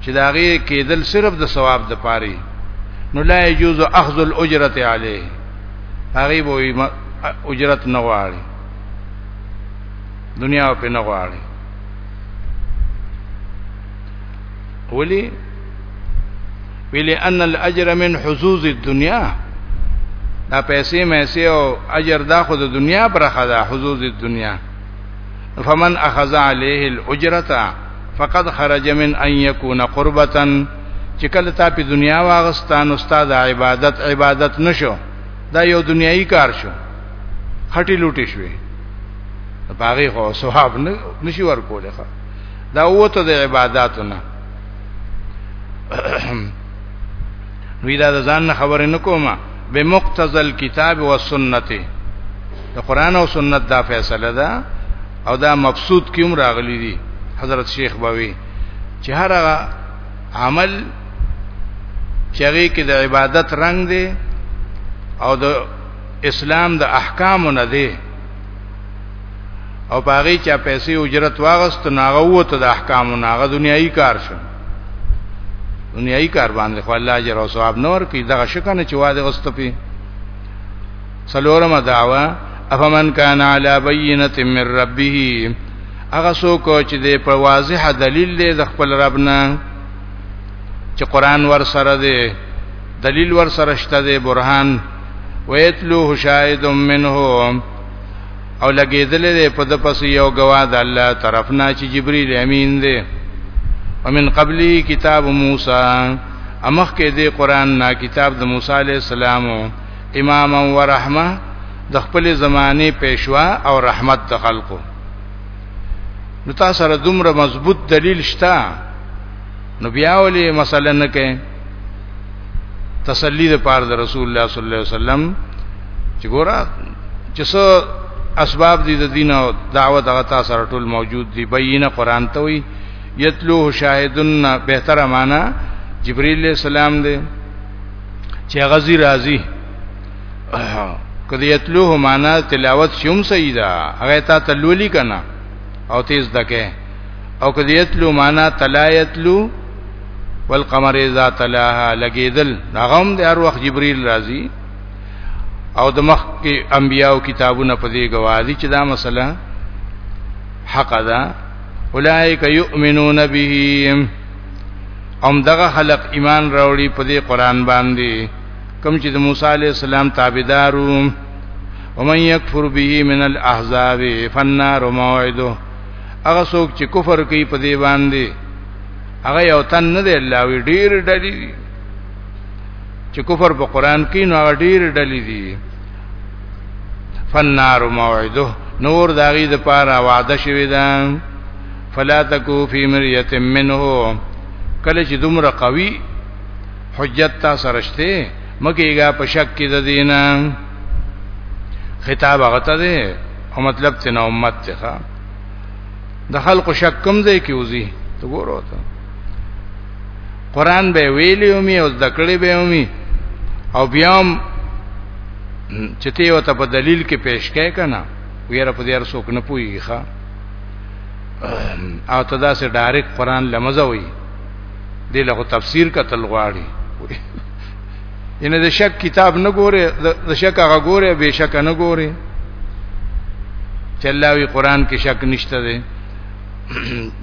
چې داغه کېدل صرف د ثواب د پاره نو لا يجوز اخذ الاجره عليه هغه به اجرت نه غواړي دنیا په نه غواړي ولی ویلی ان الاجر من حظوظ الدنيا دا پیسې مېسې او اجر دا خو د دنیا برخه ده حظوظ الدنيا فمن اخذ عليه الاجرتا فقد خرج من ان يكون قربتا چې کله تا په دنیا واغستان استاد عبادت عبادت نشو دا یو دنیایي کار شو خټي لوټي شوې باغې خو ثواب نه نشي ورکولې ښه دا وته د عبادتو نه نو دا ځان نه خبرې نه کومه به مقتضى الكتاب والسنت د قران او سنت دا فیصله ده او دا مبسوط کیوم راغلی دي حضرت شیخ باوی چې هر عمل چې هغه کې د عبادت رنگ دی او د اسلام د احکام نه دی او پاغي چا پیسې اجرت واغست ناغه وته د احکام ناغه دنیایي کار شو دنیایي کار باندې خو الله اجر او ثواب نور کوي دغه شکنه چې واده غستپی سلورم دعوا افمن کان علی بینه من ربه هغه څوک چې د په واضح دلیل دی د خپل رب نه چې قران ور سره دی دلیل ور سره شته دی برهان ویتلوه شاهد منه او لګیدلې ده په د پس یو گواه د الله طرفنا چې جبرئیل امین دی ومن قبلی کتاب موسی امخ کې دی قران نا کتاب د موسی علی السلام امام و رحمه د خپل زمانه پیشوا او رحمت د خلقو نو تاسو سره دومره مضبوط دلیل شته نو بیا ولې مسله نه کوي تسلی د پاره د رسول الله صلی الله علیه وسلم چې ګوره چې څو اسباب دي د دین او دعوت هغه تاسو سره ټول موجود دي بینه قران ته وي یتلوه شاهدن بهتره معنا جبرئیل علیہ السلام دی چې غزي راضي کدی یتلوه معنا تلاوت شوم سیدا هغه تا تلولی کنا او تیز دکه او کدی یتلو معنا تلا یتلو والقمر اذا تلاها لګیدل هغه هم د هر وخت جبرئیل راځي او د مخ کې انبیاو کتابونه په دې گواهی چې دا مسله حق ده اولائک یؤمنون به ام دغه خلق ایمان راوړي په دې قران باندې کوم چې د موسی علی السلام تابعدارو ومن یکفر به من الاحزاب فالنار موعده هغه څوک چې کفر کوي په دې باندې هغه یو تن نه دی الله وی ډیر ډلی دی چې کفر په قران کې نو هغه ډیر ډلی دی فنار موعده نور داغي د پاره وعده شوی ده فلا تکو فی مریه منه کله چې دومره قوي حجت تا سرشته مکیګه په شک کې د دینه خطاب هغه ته دی او مطلب ته نه امت ته د خلق شک کم ځای کې وزي ته ګورو ته قران به ویلی او می او ذکرې به او می او بیا چې ته یو ته په دلیل کې پیش کړې کنه ویره په دې ار څوک نه پويږي ښا او تدا سه ډایرک قران لمزه وي دې له تفسیر کتل غواړي ان د شک کتاب نه ګوره د شک هغه ګوره به شک نه ګوره چلاوی قران کې شک نشته دی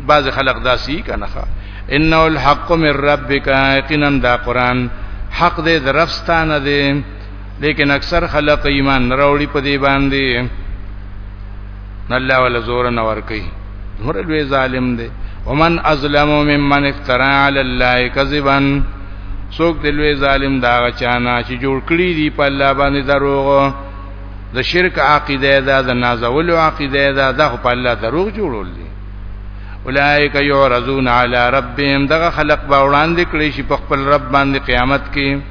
بعض خلق داسي کنه انه الحق من ربک یقینا دا قران حق دې درفستانه دی لیکن اکثر خلق ایمان نراوړي په دې باندې نه الله ولا زور نه ور کوي نور لوی ظالم دی ومن ازلم ممن افترا علی الله کذبا څوک دی لوی ظالم دا غچانا چې جوړ کړی دی په الله باندې دروغ د شرک عقیده ده د نازول عقیده ده د په الله دروغ جوړول دي اولائک یعرضون علی ربهم دغه خلق به وړاندې کړی شي په خپل رب باندې قیامت کې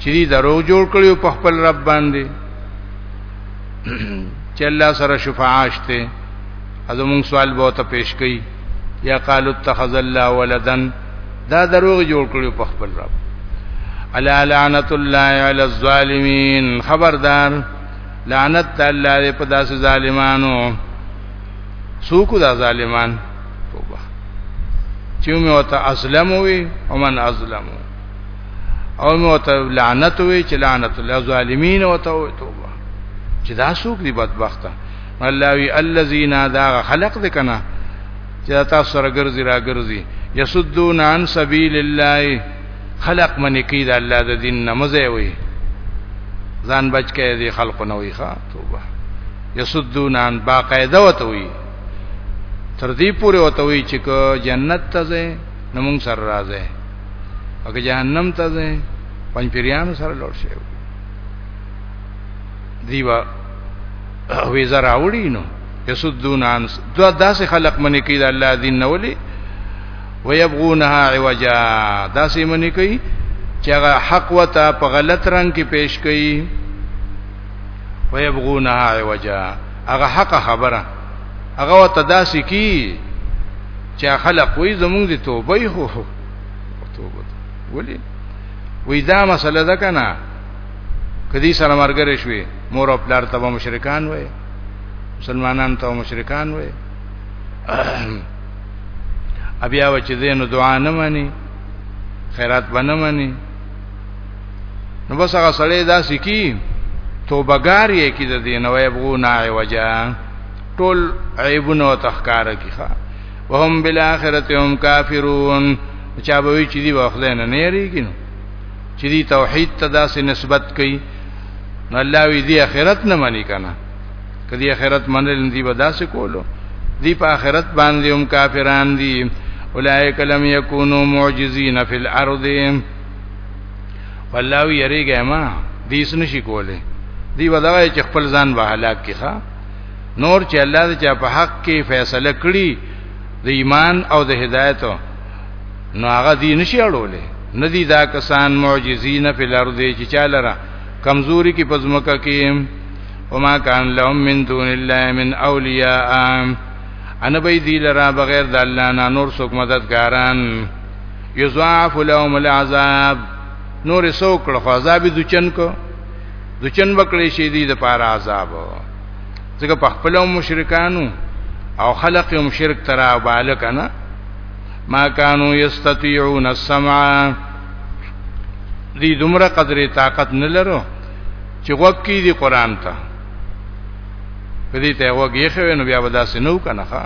چې دی درو جوړ کړیو په خپل رب باندې چې الله سره شفاعت شته ازمون سوال به ته پیش کړي یا قالو اتخذ الله ولدن دا دروغ جوړ کړیو په خپل رب الا لعنت الله علی الظالمین خبردار لعنت الله دې په داسې ظالمانو سوکو دا ظالمان توبه چې موږ ته اسلم وي او من اسلمو او نو ته لعنت وی چې لعنت الله ظالمین او ته وی توبه چې دا سوق دی بدبخته الله وی الذین دا خلق دې کنا چې تاسو سره ګرځي را ګرځي یسدون عن سبیل الله خلق منی کی دا الله د دین نمازه وی ځان بچ کې دي خلق نه وی ښا توبه یسدون عن باقاعده وته وی تر دې پورې وته وی چې جنت ته ځې نو موږ سره راځي اګه جهنم ته ځي پنځ پیرانو سره لوټ شي دیوا ویزه راوړي نو یسدون عن دو داسې خلق منی کوي د الله دین نه ولي ويبغونها عوجا داسې منی کوي چې هغه حق وته په غلط رنگ کې پیش کوي ويبغونها عوجا هغه حق خبره هغه وته داسې کی چا خلق وی زمونږ دی توبه یې هو هو توبه ولی وی دا مسله ده کنه کدی سره مرګره شوي مور او پلار ته مشرکان وای مسلمانان ته مشرکان وای ابیا و چې دینو دعا نه مانی خیرات بنه مانی نو بس هغه سړی دا سکی توبګار یې کې د دینوې بغو نه وجه ټول عیبونه او تخکار کیخه وهم بالاخره هم کافرون چا به وی چې دی واخله نه نه یریږي نو چې دی توحید ته داسې نسبت کوي نو الله وی دی اخرت نه مانی کنه کدی اخرت منل دی به داسې کولو دی په اخرت باندې هم کافران دي اولائک لم یکونو معجزین فی الارض والله یریګه ما دیس نشی کوله دی وداوی چې خپل ځان به هلاک کړي نور چې الله دې چا په حق کې فیصله کړي د ایمان او د هدایت نو هغه دې نشي اړولې ندی دا کسان معجزین فی الارض چې چالره کمزوري کې پزمکه کې وما کان لهم من دون الله من اولیاء ان به دې لرا بغیر د الله نه نور څوک مددګاران یضاعف لهم العذاب نور سوکړه عذاب دچن کو دچن وکړي شي دي د پاره عذاب ځکه په خپل مشرکانو او خلق هم شرک ترا بالک نه ما كانوا يستطيعون السمع دي دومره قدرې طاقت نه لرو چې وکی دي قران ته په دې ته وګی خو نو بیا ودا سينو کنه ښا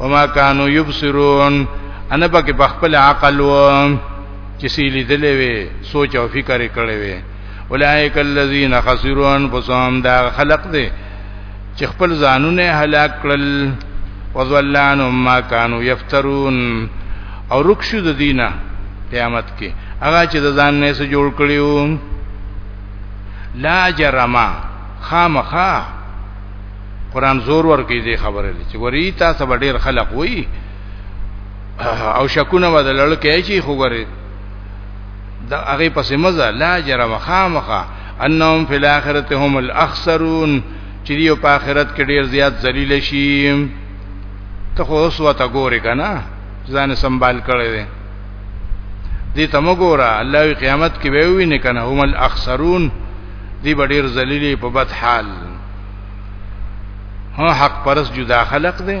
وما كانوا يبصرون انا پکې په خپل عقل و چې سې لیدلې وي سوچ او فکر کړي وي اولئک الذین خسروا انفسهم دا خلق دي چې خپل ځانونه هلاک کړل وذلان ما كانوا يفترون او رخصو د دینه قیامت کې هغه چې د ځان نه سره جوړ کړیو لا جرما خامخا قران زور ور کوي دې خبره دي چې وري تاسو ډېر خلق وي او شکونه به لړل کې شي خو ګره د هغه پسې مزه لا جرم خامخه انهم فی الاخرته هم الاخسرون چې یو په آخرت کې ډیر زیات ذلیل شي ته خو اوس وته ګوري کنه ځان سنبال کړی دی دې تم ګوره الله قیامت کې به وي نه کنه هم الاخسرون دی ډیر ذلیل په بد حال ها حق پرس جدا خلق دی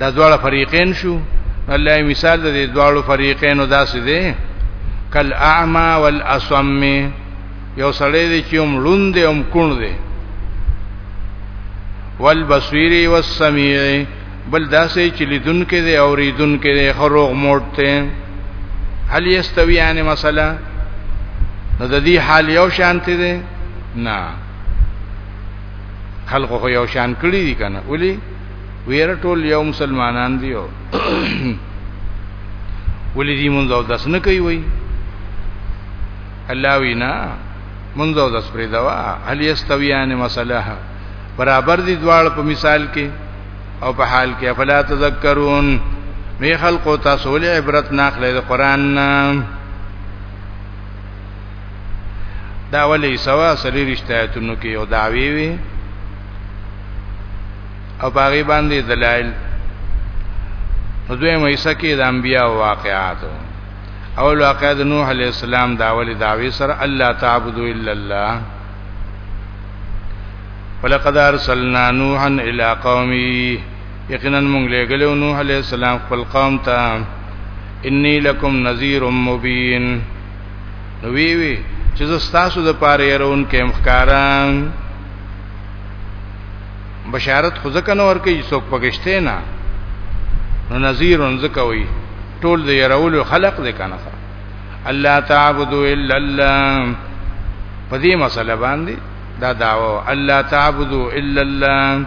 دا دواړه فریقین شو الله مثال د دواړو فریقینو داسې دی کل اعما والاسم یو سړی دی چې هم لوند دی هم کون دی والبصیر والسمیع بل داسې چې لیدونکې دی او ریدونکې دی خروغ موټ ته هل یستوی یعنی مثلا نو د دې حال یو شانتی دی نه خلق خو یو شان کړی دي کنه ولي ویره ټول یو مسلمانان دي او ولي دي مونږ او داس نه کوي وي الله وینا مونږ او داس پرې دوا هل یستویان مسله برابر دي دواړه په مثال کې او په حال کې افلا تذکرون می خلق تاسو له عبرت ناخله د قران نه دا ولې سوا سری رشتہ ایتونو کې یو دعوی وی او باغی باندې دلایل نو دوی مې سکه د انبیا واقعات اول واقعات نوح علی السلام دا ولې دعوی سره الله تعبدو الا الله ولقد ارسلنا نوحا الى قومه یقینا موږ لګلو نوح علی السلام خپل قوم ته انی لکم نذیر مبین نو وی وی چې زستاسو د پاره يرون کې مخکاران بشارت خو ځکه نور کوي څوک پکشته نه نو نذیر ځکه وي ټول د يرولو خلق دې کنه الله تعبدو الا الله په دې مسله باندې دا داوا الله تعبدو الا الله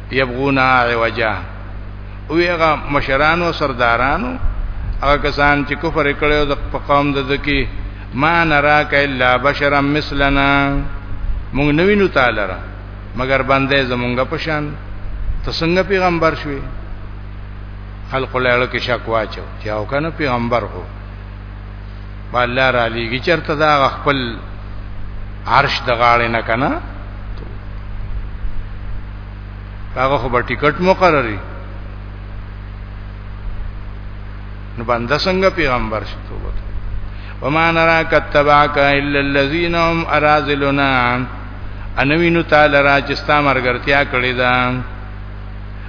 یبغونا عوجا او هغه مشرانو سردارانو هغه کسان چې کفر کړو د قوم د ذکی ما نراک الا بشرا مثلنا مونږ نوینو تعالی را مگر باندې زمونږه پشان ته څنګه پیغمبر شوی خلق له اړه کې شک واچو چې او کنه پیغمبر هو په الله را لېږي چرته دا خپل عرش د غاړې نه کنه هغه خو به ټیکټ مقرري نو بنده څنګه پیغمبر شي توبه وما نراك اتبعك الا الذين هم ارازلنا انوینو تعالی را چې ستا مرګرتیا کړی ده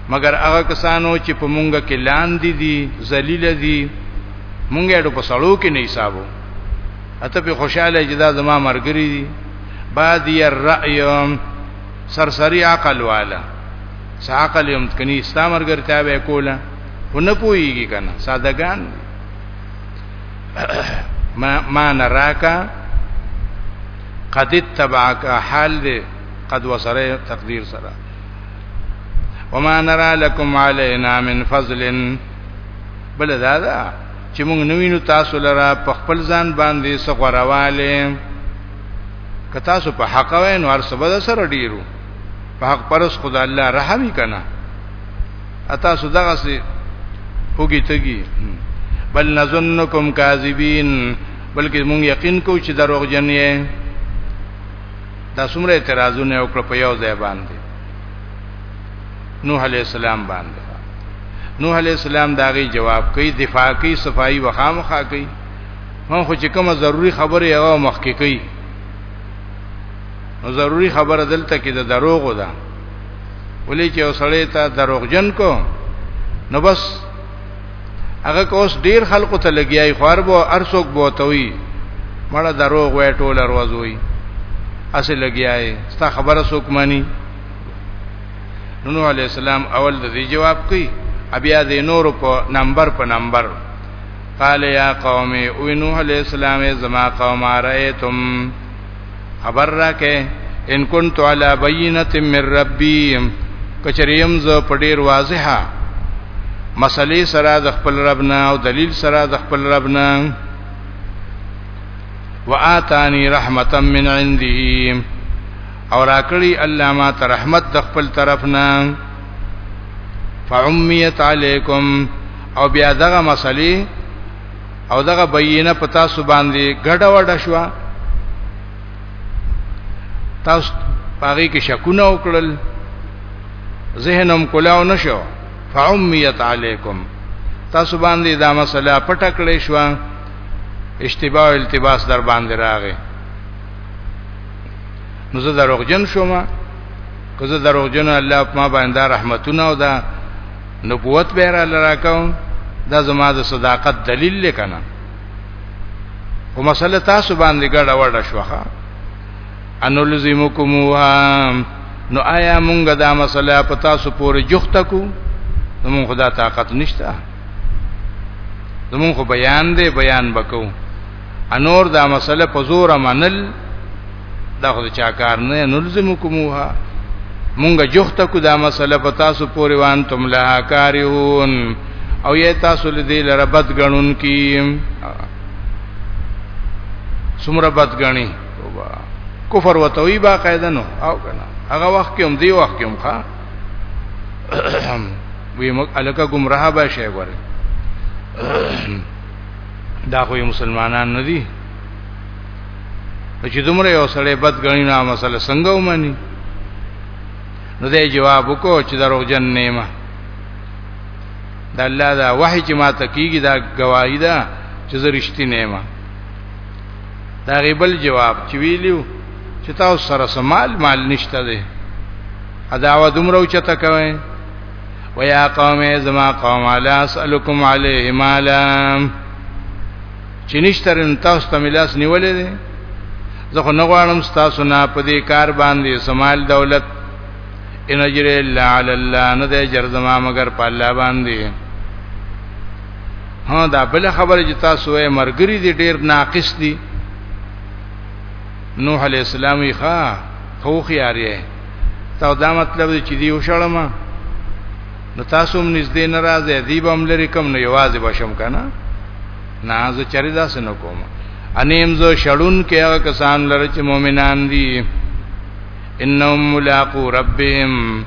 مگر هغه کسانو چې په مونږه کې لاندې دي ذلیل دي مونږ یې په سړو کې نه حسابو اته په خوشاله چې دا زما مرګري دي بادی الرأی سرسری عقل والا سا عقل یم کني استا مرګر ته به کولا ونه پويږي کنه سادهګان ما ما نراکا قد اتبعك حال دې قد وسره تقدیر سره وما نرى لكم علينا من فضل بل دا ده چې موږ نوینو تاسو لره په خپل ځان باندې سغورواله که تاسو په حق وای نو ارسبه سره ډیرو په حق پرس خدای الله رحمی کنا اتا سو دغه سي وګی تګي بل نظنکم کاذبین بلکې مونږ یقین کو چې دروغ جن یې دا څومره اعتراضونه وکړ په یو ځای باندې نوح علی السلام باندې نوح علی السلام داغي جواب کوي دفاع کوي صفائی وخامخا کوي مون خو چې کومه ضروری خبره یو مخکې کوي نو ضروری خبره دلته کې د دروغ ده ولې چې اوسړې ته دروغجن کو نو بس هغه کوس ډیر خلکو ته لګیای خوار بو ارسوک بوتوي مړه دروغ وې ټول وروځوي اسه لګیای ستا خبره سوک مانی نو علی السلام اول د دې جواب کوي بیا د نور په نمبر په نمبر قال یا قوم او نوح علی السلام زما قوم رایتم خبر راکه ان كنت على بينه من ربي کچریم ز په ډیر واضحه مسلې سره د خپل رب نه او دلیل سره د خپل رب نه واتانی رحمتا من عنده او راکړي الله ما ته رحمت د خپل طرف نه فعمیت علیکم او بیا دغه مسلې او دغه بینه پتا سو باندې ګډه وډه شو تاسو پاره کې شکونه وکړل ذهنم کولاو نشو فعمیت علیکم تاسو باندې دا مسله پټه کړې شو اشتباه التباس در باندې راغی نو زه دروغجن شوم که زه دروغجن الله په ما باندې رحمتونه او دا نبوت به را لراکم دا زما د صداقت دلیل لکنه او مسله تاسو باندې ګډه وډه شوخه انو لزمکموها نو آیا مونږ دا مسله په تاسو پورې جوخت کو نو مونږ خدا طاقت نشته زمون خو بیان دی بیان بکو انور دا مسله په زور منل دا خو چا کار نه نلزمکموها مونږه جوخت کو دا مسله په تاسو پورې وان تم لا کارون او یې تاسو لدی لره بد غنون کی سمره بد غنی توبه کفر وتوی با قاعده نو او کنه هغه وخت کې هم دی وخت کې هم ښا وی مګ الکه گمراه به شي ګوره دا خو مسلمانان نه دي چې دومره یو سړی بد غنی نه مسله څنګه ومني نو دې جواب وکړو چې درو جن نیمه د الله دا وحی چې ما ته کیږي دا گواہی ده چې زه رښتینه ما دا غیبل جواب چې ویلیو چې تاسو سره سمال مال نشته ده اداوا دومره چته کوي ويا قوم زما قوم لا اسالكم عليه مالا چې نشترن تاسو ته ملاس نیولې دي زه خو نه غواړم تاسو نه په دې کار باندې سمال دولت ان اجر الا علی الله نه دې جر زما مگر په الله باندې ها دا بل خبره چې تاسو یې مرګري دي ډیر ناقص دي نوح علی السلام یې ښا خو خياري تا دا مطلب دی چې دی وشړم نو تاسو هم نږدې ناراضه دی به هم لري کم نه یوازې بشم کنه نه زه چری داس نه کوم انیم زه شړون کې هغه کسان لره چې مؤمنان دي انهم ملاقات ربهم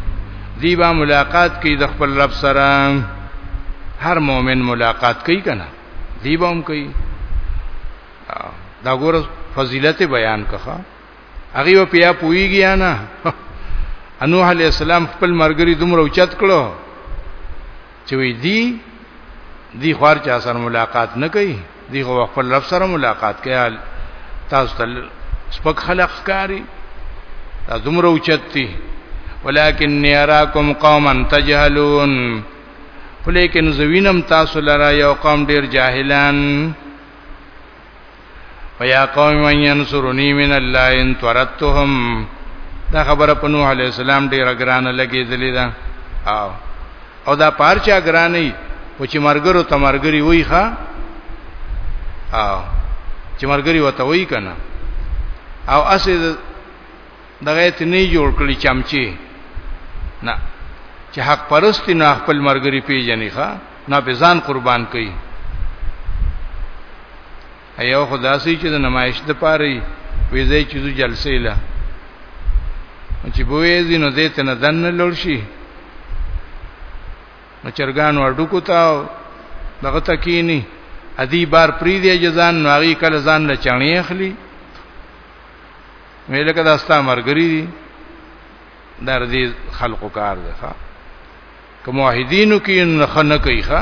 دی با ملاقات کوي د خپل رب سره هر مؤمن ملاقات کوي کنه دی به هم کوي دا ګور فضیلت بیان کړه هغه په یا پویږي نه انوح علی السلام خپل مرګري دومره اوچت کړو چې وی دی دی خوار چا سره ملاقات نه کوي دی خو خپل رب سره ملاقات کوي تاسو ته سپک خلق کاری دا دومره اوچت دي ولكن يراكم قوما تجهلون ولیکن زوینم تاسو لرا یو قوم ډیر جاهلان ويا قوم من ينصرني من الله ان ترتهم دا خبره په نوح عليه السلام ډیره ګرانه لګېدلې ده او او دا پارچا ګرانې او چې مرګرو ته مرګري وای ښا او چې مرګري وته وای کنه او اسې دغه ته نه جوړ کړی چمچي نه چې حق پرست نه خپل مرګري پیژنې ښا نه په ځان قربان کړي ایو خدا سي چې د نمایش د پاره ویزه چې د جلسې لا چې بوې زینو دې ته نه دن لړ شي نو چرګان ورډو کوتا دغه تکینی ادي بار پری دی جزان نو هغه کله ځان له چانی اخلي مې لکه دا ستا مرګري دي دا ردی خلقو کار ده ښا که موحدینو کې نه خنه کوي ښا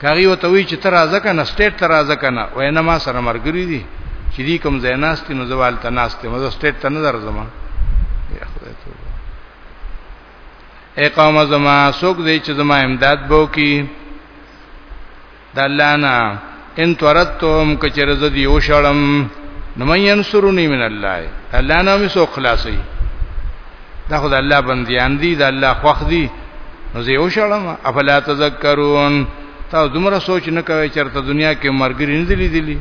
کاغي وته وی چې تر ازکه نه سټیټ تر ازکه نه وینا ما سره مرګري دي چې دې کوم زیناست نو زوال تناست مزه سټیټ ته نظر زما یا خدای ته اقامه زما سوق دې چې زما امداد بو کی د الله نه ان ترتهم کچر زدی او شړم نو من ينصرني من الله الله نه مې سو خلاصي دا خدای الله بنديان دي دا الله خوخ دي نو زه او شړم افلا تذکرون تاسو دومره سوچ نه کوئ چرته دنیا کې مرګري نه دي لیدلي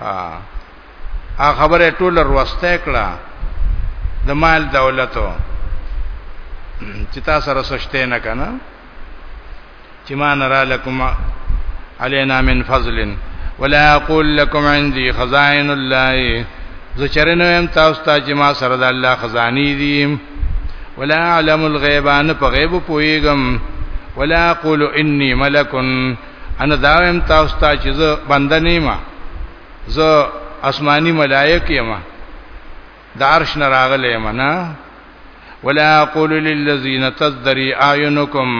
ها ا خبره ټوله وروسته کړه د مال دولتو چې تاسو سره سشته نه کنه چې ما نرا لكم علينا من فضل ولا اقول لكم عندي خزائن الله زچرنه يم تاسو ته چې ما سره د الله خزاني دي ولا اعلم الغيب ان په غيب پويګم ولا اقول اني ملك انا داوم تاسو ته چې زه بنده نیمه زه آسماني ملائک یم د عرش نه راغلی منا ولا اقول للذین تزدری اعینکم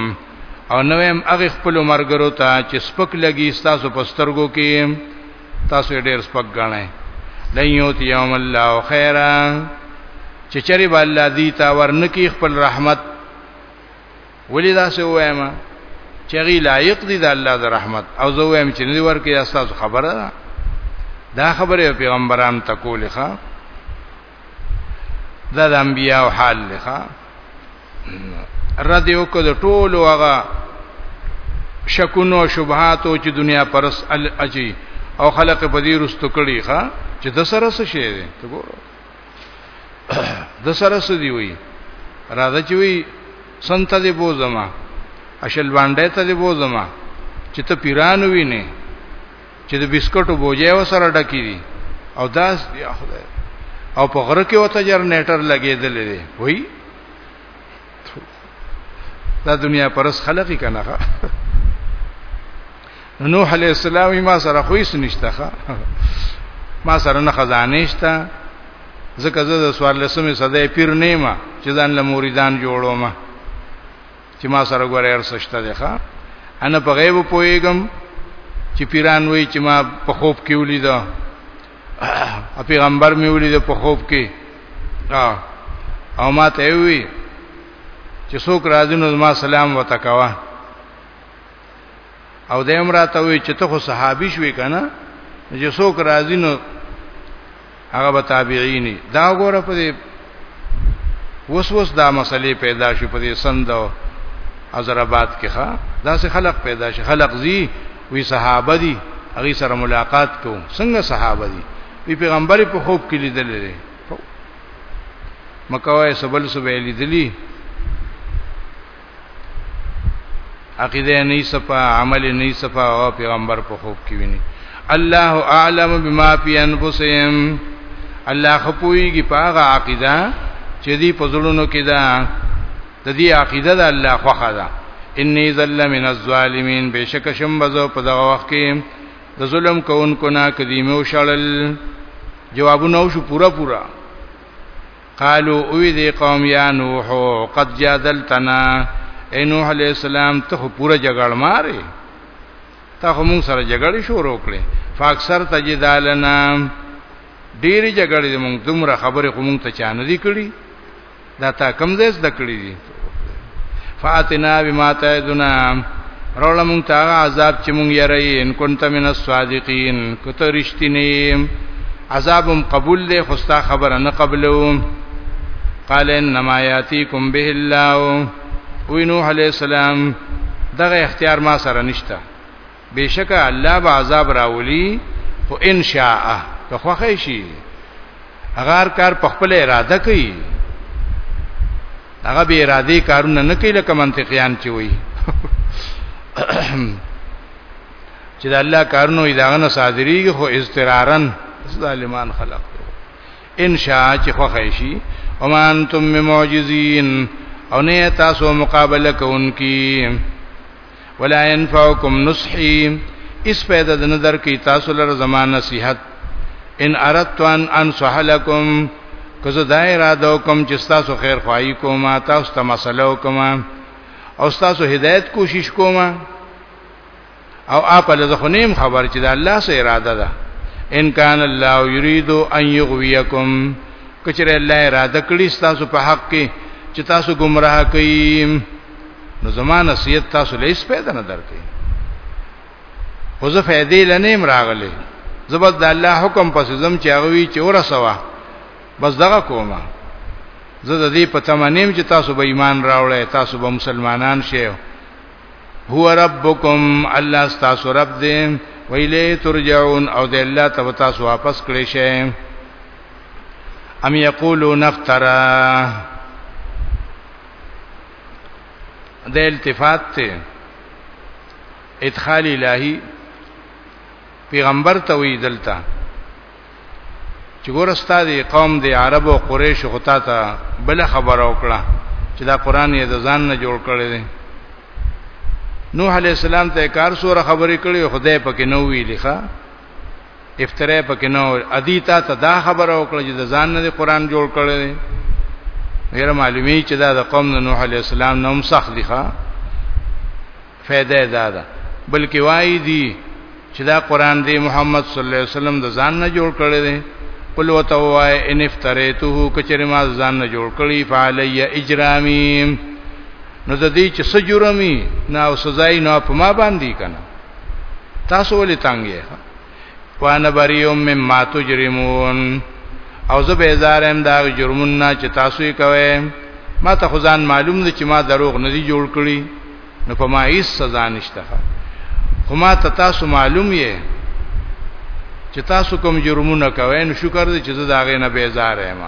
او نویم هغه خپل مرګرو ته چې سپک لګي تاسو په سترګو کې تاسو ډیر سپک غنئ لن یوت یوم الله خیرا چې چری به الله دی تا ورنکی خپل رحمت ولی دا سه وایم چې غی لایق دي د الله د رحمت او زه وایم چې نه ورکه یا تاسو خبره ده دا خبره پیغمبران تکول ښا دا د انبیاء او حال لخوا رد یو کو د ټول هغه شکونو شبهات او چې دنیا پرس الاجی او خلق په دې رستو کړي ښا چې د سره څه شي ته ګورو د سره سدي وي راځي چې وي سنت دې بوزما اشل باندې ته دې بوزما چې ته پیران وینې چې د بسکټو بوجه و سره ډکی دي او داس بیا خدای او په غره کې وته جنریټر لګېدلې دی وای دا دنیا پرس خلقی کنه نوح علیہ السلام ما سره خو هیڅ نشته ما سره نه خزانه شته ځکه زه د سوار لسمې صدې پیر نیمه چې ځان له مریدان جوړوم چې ما سره ګورې ارسشته ده ښا انا په غیب پویګم چې پیران وای چې ما په خوب کې ولیدا پیغمبر مې ولید په خوب کې او ما ته وی چې څوک راځي نو ما سلام وته کوا او د امر ته وی چې ته خو صحابي شوې کنه چې څوک راځي نو هغه به تابعینی دا وګوره په وس وس دا مسلې پیدا شي په دې سند او حضرآباد کې ښا دا سه خلق پیدا شي خلق زی وی صحابه دي هغه سره ملاقات کو څنګه صحابه دي وی پیغمبر په خوب کې لیدل لري مکوای سبل سبې لیدلی عقیده نه صفه عمل نه صفه او پیغمبر په خوب کې ویني الله اعلم بما فی انفسهم الله خپويږي په هغه عقیده چې دی په زړونو کې ده د دې عقیده د الله خوخه ده انی ذل من الظالمین بشک شم بزو په دغه وخت کې د ظلم کوونکو نه کدیمه وشړل جوابونه شو پورا پورا قالو اوی دی قوم یا نوح قد جادلتنا اے نوح علیہ السلام ته پورا جګړ ماره تا خو موږ سره جګړه شروع کړې فاکثر تجدالنا ډېری جګړې موږ دومره خبرې خو موږ ته چانه دي کړې دا تا کم ځای زده کړې دي فاتنا بما تعدنا رولا مونږ ته عذاب چې مونږ یې رہی ان كنت من الصادقین کته رښتینی عذابم قبول دی خو ستا خبره نه قبلو قال انما یاتیکم به الله وینو علی السلام دغه اختیار ما سره نشته بېشکه الله به عذاب راولي خو ان شاء که خوښه شي هغه کار په خپل اراده کوي هغه به اراده کارونه نه کوي لکه منطقيان چې وي چې د الله کارونو اداغه نه صادريږي خو استرارن ظالمان خلق ان شاء چې خوښه شي ومان تم معجزين او نه تاسو مقابله کوونکی ولا ينفعكم نصحي اس پیدا د نظر کی تاسو لر زمان نصیحت ان اردت ان انصح لكم کزه دا اراده کوم چې تاسو خیر خوای کوم تاسو ته مسله کوم او تاسو هدایت کوشش کوم او اپ له ځخنیم خبر چې د الله سره اراده ده ان کان الله یرید ان یغویکم کچره الله اراده کړی تاسو په حق کې چې تاسو گمراه کړئ نو زما نصیحت تاسو له هیڅ پیدا نه درکې خو زه فائدې لنیم راغلې زبر د الله حکم پسې زم چې هغه وی چې ورسوا بس دغه کومه زه د دې په تمنیم چې تاسو به ایمان راوړی تاسو به مسلمانان شئ هو ربکم الله تاسو رب دې ویلې ترجعون او د الله ته تاسو واپس کړئ شئ ام یقولون افترا د التفات ته ادخال الهی پیغمبر ته وی دلته چې ګورستا دی قوم دی عرب او قریش خو تا ته بل خبر او کړه چې دا قران یې د ځان نه جوړ کړی دی نوح علی السلام ته کار سوره خبرې کړې خدای پکې نو وی لخوا افترای پکې نه و ادي تا ته دا خبره وکړه چې د ځان نه قرآن جوړ کړی دی غیر معلومی چې دا د قوم د نوح علی السلام نه هم سخت دی ښا فائدہ دا ده بلکې وایي دی چې دا قرآن دی محمد صلی الله علیه وسلم د ځان نه جوړ کړی دی قل وتوای ان افتریته کچره ما ځان نه جوړ کړی فعلی اجرامی نو د دې چې سجرمی نه او سزای نه په ما باندې کنه تاسو ولې تنګې وانا بریوم مما تجرمون او زه بیزارم دا جرمونه چې تاسو یې کوئ ما ته خدان معلوم دي چې ما دروغ نه دي جوړ کړی نو په ما هیڅ سزا نشته خو ما ته تاسو معلوم یې چې تاسو کوم جرمونه کوئ نو شکر دې چې زه دا غې نه بیزار یم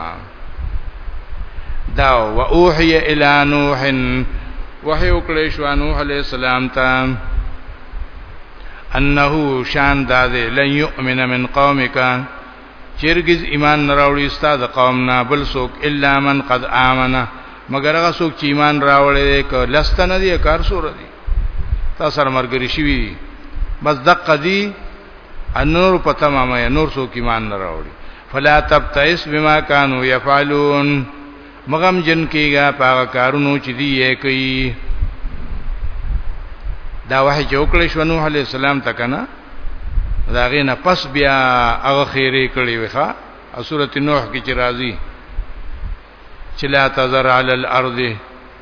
دا و اوحی الی نوح وحی وکړې شو نوح علی السلام ته انه شان داده لن یؤمن من قومک چرګز ایمان نراوړي استاد قوم نه بل څوک الا من قد امنه مگر هغه څوک چې ایمان راوړي ک لستنه دي کار سور دي تاسو مرګري شي بس دقه دي انور په تمامه نور څوک ایمان نه راوړي فلا تبتئس بما كانوا يفعلون مغم جن کیږي پاغه کارونو چې دی یې کوي دا وحی چې وکړې شو نوح علی السلام تکنا دا غینه پس بیا هغه خیره کړی وخا سورۃ نوح کې چې راځي چې لا تذر علی الارض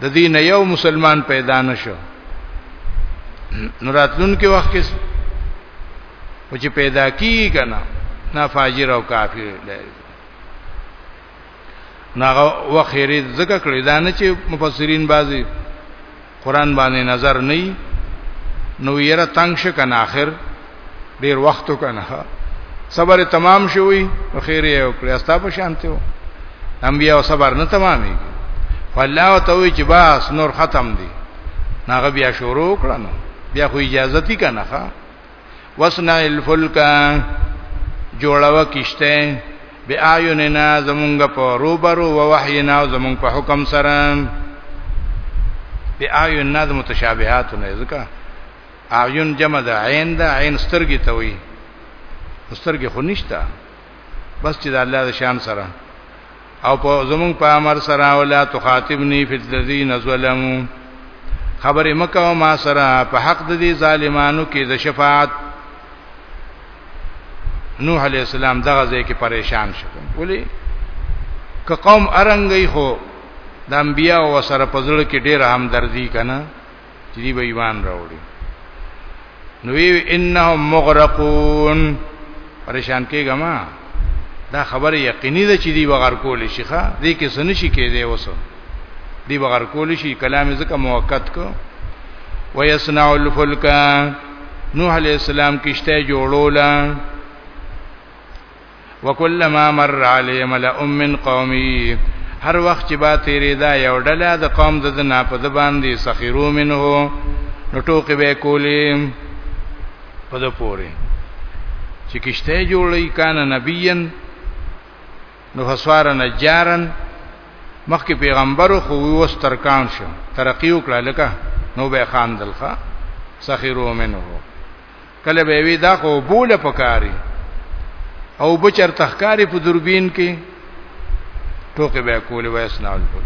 د دین یو مسلمان پیدا نشو نو راتلون کې وخت کې او چې پیدا کی کنه نا فاجر او کافر دی ناغه وخیره ذکر کړی دا نه چې مفسرین بعضی قران باندې نظر نه نو یره تنگ شکنه اخر ډیر وخت کنه صبر تمام شوی نو خیر یې وکړي استا په شانته و انبیا صبر نه تمامي فالله ته وی چې بس نور ختم دي ناغه بیا شروع کړه نو بیا خو اجازه تی کنه ښا وسنا الفلک جوړاوه کشته بیایننا زمونږ په روبرو و وحینا زمونږ په حکم سره بیایننا د متشابهات نه ځکه اعین جمع د عین د عین سترګې ته وي سترګې خو نشته بس چې د الله د شان سره او په زمون په امر سره ولا تخاطبنی فی الذین ظلموا خبرې مکه او ما سره په حق د دې ظالمانو کې د شفاعت نوح علی السلام دغه ځای کې پریشان شو ولی که قوم ارنګي خو د انبیا او سره په ځړ کې ډېر همدردی کنه چې دی به ایمان راوړي نو وی انهم مغرقون پریشان کېږه ما دا خبره یقیني ده چې دی بغیر کول شي ښا دې کې سن شي کې دی وسو دی بغیر کول شي کلام زکه موقت کو ويصنع الفلك نوح عليه السلام کشته جوړولا وکلما مر علی ملئ من قومی هر وخت چې با تیرې دا یو ډله د قوم د نه په د باندې سخیرو منه نو ټوکې به کولې په د پورې چې کشته جوړی کان نبیین نو فسوار نجارن مخکې پیغمبر خو وس ترکان شو ترقی وکړه لکه نو به خان دلخه سخیرو منه کله به وی دا خو بوله پکاري او بچر تخکاری په دوربین کې ټوکې به کولې وای سنال کول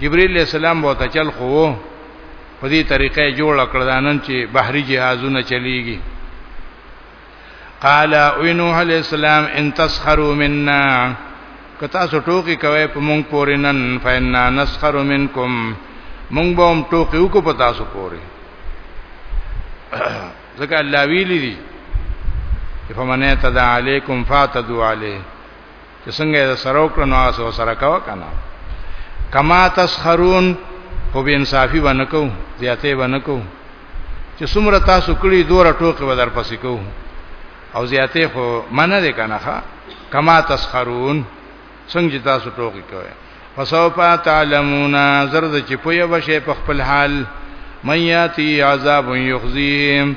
جبرئیل علیہ السلام وو ته چل خو په دې طریقې جوړ کړل نن چې بحری جهازونه چلیږي قال انوح علیہ السلام ان تسخروا منا کتا سو ټوکی کوي په مونږ پورې نن فینا نسخر منکم مونږ به هم ټوکی وکړو په تاسو پورې ځکه الله ویلي دي چې فمنه تدا علیکم فاتدو علی چې څنګه دا سره وکړو نو تاسو سره کاوه کنه کما تسخرون خو به انصافي ونکو زیاته ونکو چې څومره تاسو کړی دوره ټوکې ودر پسې کو او زیاته خو منه دې کنه ښا کما تسخرون څنګه چې تاسو ټوکی کوئ فسوف تعلمون زرد چې پوی بشي په خپل حال من یاتی عذاب یخزیهم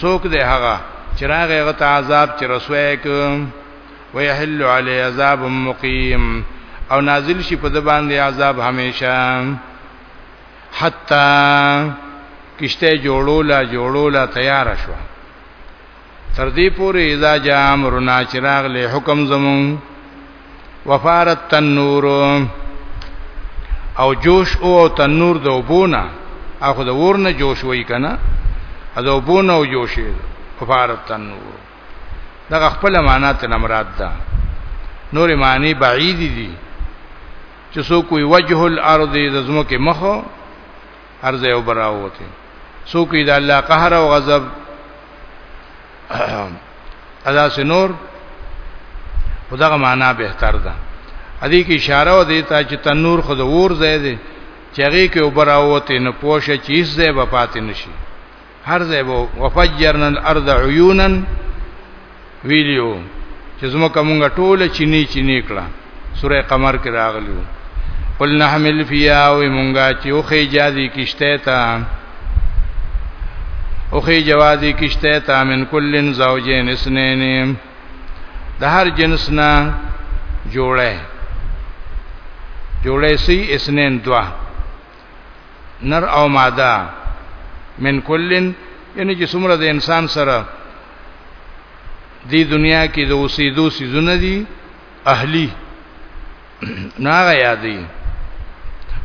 سوک دی هغه چراغه غت عذاب چې رسوي ک ويحل علی عذاب مقیم او نازل شي په د باندې عذاب همیشه حتا کشته جوړولا جوړولا تیار شوه تر دې پورې اذا جاء امرنا چراغ له حکم زمون وفارت تنور او جوش او تنور د وبونه اخو د ورنه جوش وای کنه د وبونه او جوشې وفارت تنور دا خپل معنا ته مراد ده نور معنی بعید دي چې سو کوئی وجه الارض د زمکه مخو هر ځای وبراوته سو کې د الله قهر او غضب ادا سنور خدغه معنا بهتر ده ادي کې اشاره و دیتا چې تنور خو د ور ځای دی چغې کې وبراوته نه پوښه چیز دی به پاتې نشي هر ځای وو وفجرنا الارض عيونا ویلیو چې زموږ کومه ټوله چینی چینی کړه سوره قمر کې راغلیو قل نحمل فیا او مونږه چې اوخه جادي کشته تا اوخه جوادي کشته تا من کلن زوجین اسنین د هر جنس نه جوړه جوړه سی اسنین دوا نر او ماده من کلن یعنی چې څومره د انسان سره دی دنیا کې د اوسېدو سيزونه دي اهلی ناغه یادی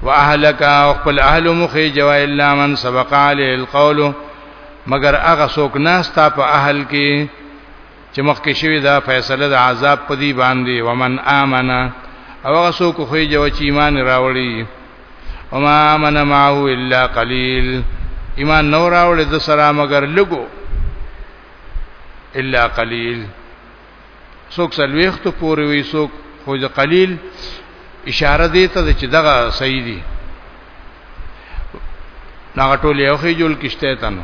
واهلک او خپل اهل مخې جوا الا من سبق علی القول مگر هغه څوک نه ستا په اهل کې چې مخکې شوی دا فیصله د عذاب په دی باندې ومن امنه او هغه څوک خو یې جو چې ایمان راوړي وما امن معه الا قليل ایمان نو راوړي د سره مگر لګو الا قليل څوک سلويخت پوري وي څوک خو د قليل اشاره دی ته چې دغه صحیح دی ناغه ټول یو خې جوړ کشته تنو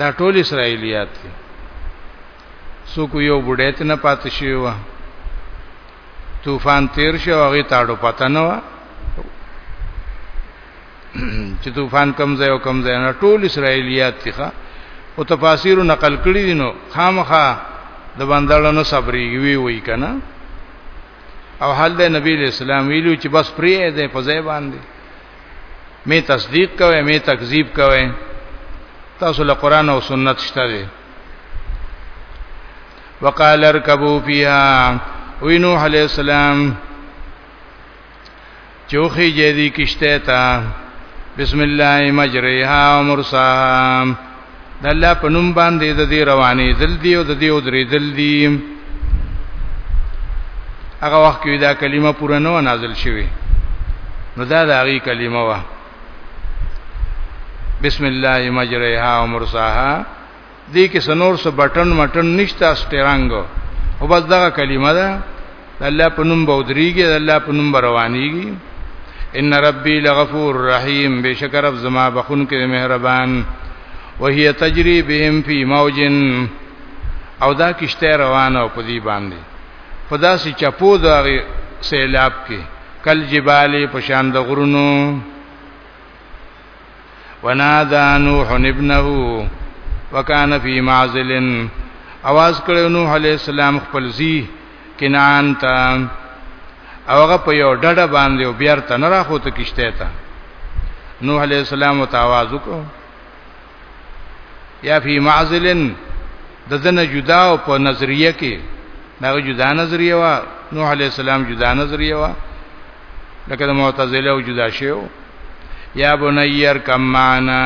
دا ټول اسرایلیات دي څوک یو بډې ته نه پاتې شوی و طوفان تیر شو هغه تاړو پته نه و چې طوفان کم ځای او کم ځای نه ټول اسرایلیات دي ښا او تفاسیر نقل کړی دي نو خامخا د باندې نه صبرې وی وی کنه او حال د نبی اسلام ویلو چې بس پرې دې په ځای باندې می تصدیق کوي می تکذیب کوي تاسو له قران او سنت شته دي وقال اركبوا فيها وینوح علی السلام چوخی جدی کشته تا بسم الله مجریها ومرساها د الله په نوم باندې د دې روانې دل دی او د دې او درې دل دی هغه وخت کې دا کلمه پوره نه نازل شوه نو دا د هغه کلمه وا بسم الله مجریها و مرساها دې کې سنور سو بٹن مټن نشته سټرنګ او بس دا کلمه ده الله په نوم بودريږي الله په نوم روانيږي ان ربي لغفور رحيم بشک رب زما بخون کې مهربان وهي تجري بهم في موج او دا کشته روانه او پدی باندې پدا سي چپو دا سیلاب کې کل جبال پشان د غرونو ونادى نوح ابنه وكان في معزل اواز کړو نوح عليه السلام خپل زی کنعان ته او هغه په یو ډډه باندې او بیرته نه راخوته کیشته ته نوح علیہ السلام او تاواز وکړو یا فی معزلن د دنه جدا او په نظریه کې دا جدا نظریه وا نوح علیہ السلام جدا نظریه وا لکه د معتزله او جدا شیو یا بنیر کم معنا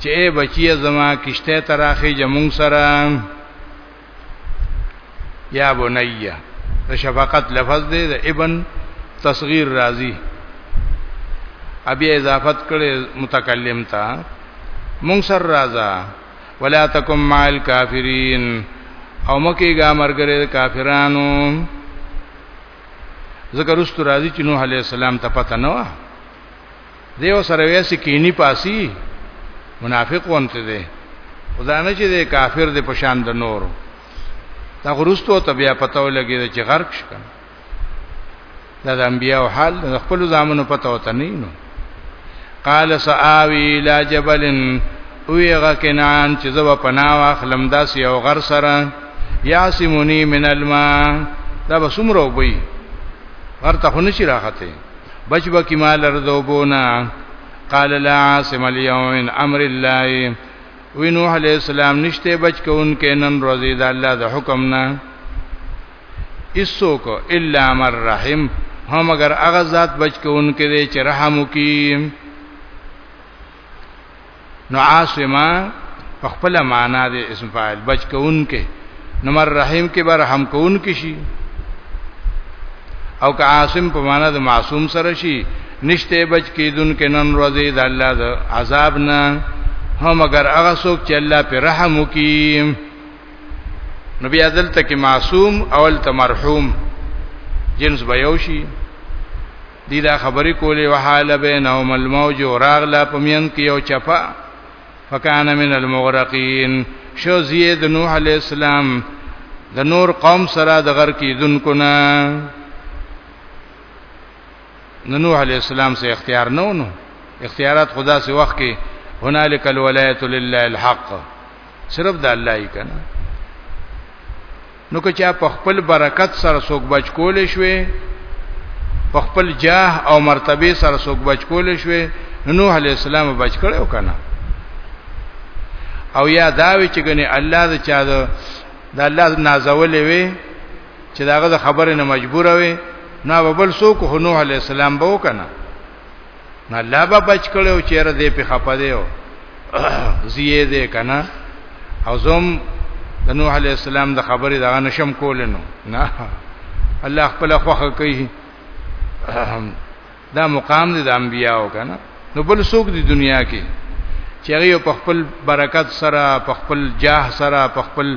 چې اے بچی زما کشته تراخی جمون سره یا بنیه د شفقت لفظ دی د ابن تصغیر راضی ابي اضافت کړي متکلم تا مونږ سر راضا ولا تکم مع الکافرین او مکیګه مرګره کافرانو ذکر است راضی چې نوح علی السلام ته پته نه و دیو سره ویسې کینی پاسی منافق وانته دی خدا نه چې دی کافر دی پشان د نور دا غرستو ته بیا پته ولګی چې غرق شکن دا د انبیانو حال خپل زامنو پته وته نه نو قال سآوی الى جبل اویغه کنان چې زو پناه واخلم داس یو غر سره یاسمونی من الماء دا بسمرو بی غر ته خونه شي راخته بچ بکی مال رزوبونا قال لا عاصم اليوم من امر الله وی نوح علیہ السلام نشته بچ کونکې نن روزي د الله د حکم نه اسوک الا مر رحم هم اگر هغه ذات بچ کوونکې دی چې رحم وکي نو عاصمه په خپل معنا دی اسم فاعل بچ کوونکې نو مر رحم کې به رحم کوونکې شي او که عاصم په معنا د معصوم سره شي نشته بچ کیدون کې نن ورځې د الله د عذاب نه هم اگر هغه څوک چې الله پر رحم وکي نو بیا دلته کې معصوم اول ته مرحوم جنس به یو شي دی دا خبرې کولې وحاله بینهم الموج راغلا پمین کې یو چپا فکان من المغرقین شو زید نوح علی السلام د نور قوم سره د غر کې دن کنا نوح علی السلام سه اختیار نه ونو اختیارات خدا سي وخت کې هنالک الولایت لله الحق صرف د الله یې کنه نو که چا په خپل برکت سره څوک بچ کول شوي په خپل جاه او مرتبه سره څوک بچ کول شوي نوح علی السلام بچ کړو کنه او یا داوی چې ګنې الله د چا د د الله نازولې وي چې داغه د خبرې نه مجبور وي نه بل سو کو نوح عليه السلام به وکنه نه الله به بچ کړو چیرې دې په خپه دی او زیه دې کنه او زم د نوح علی السلام د خبرې دغه نشم کولنو نه الله خپل خوخه کوي دا مقام دي د انبیانو کنه نو بل څوک دی دنیا کې چې هغه په خپل برکت سره په خپل جاه سره په خپل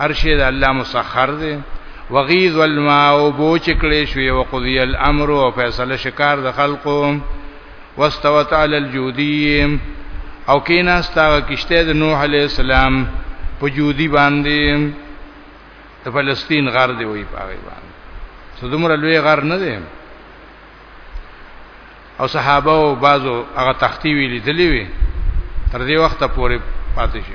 ارشه د الله مسخر دی وغیظ الماء او بوچ کړي شوی او قضی الامر او فیصله شکار د خلقو واستوت علی الجودی او کینا ستا کشته د نوح علی السلام په جودی باندې د فلسطین غر دی وی پاغي باندې سدمر لوی غر نه دی او صحابه او بعضو هغه تختی ویلي دلی وی تر دې وخته پورې پاتې شي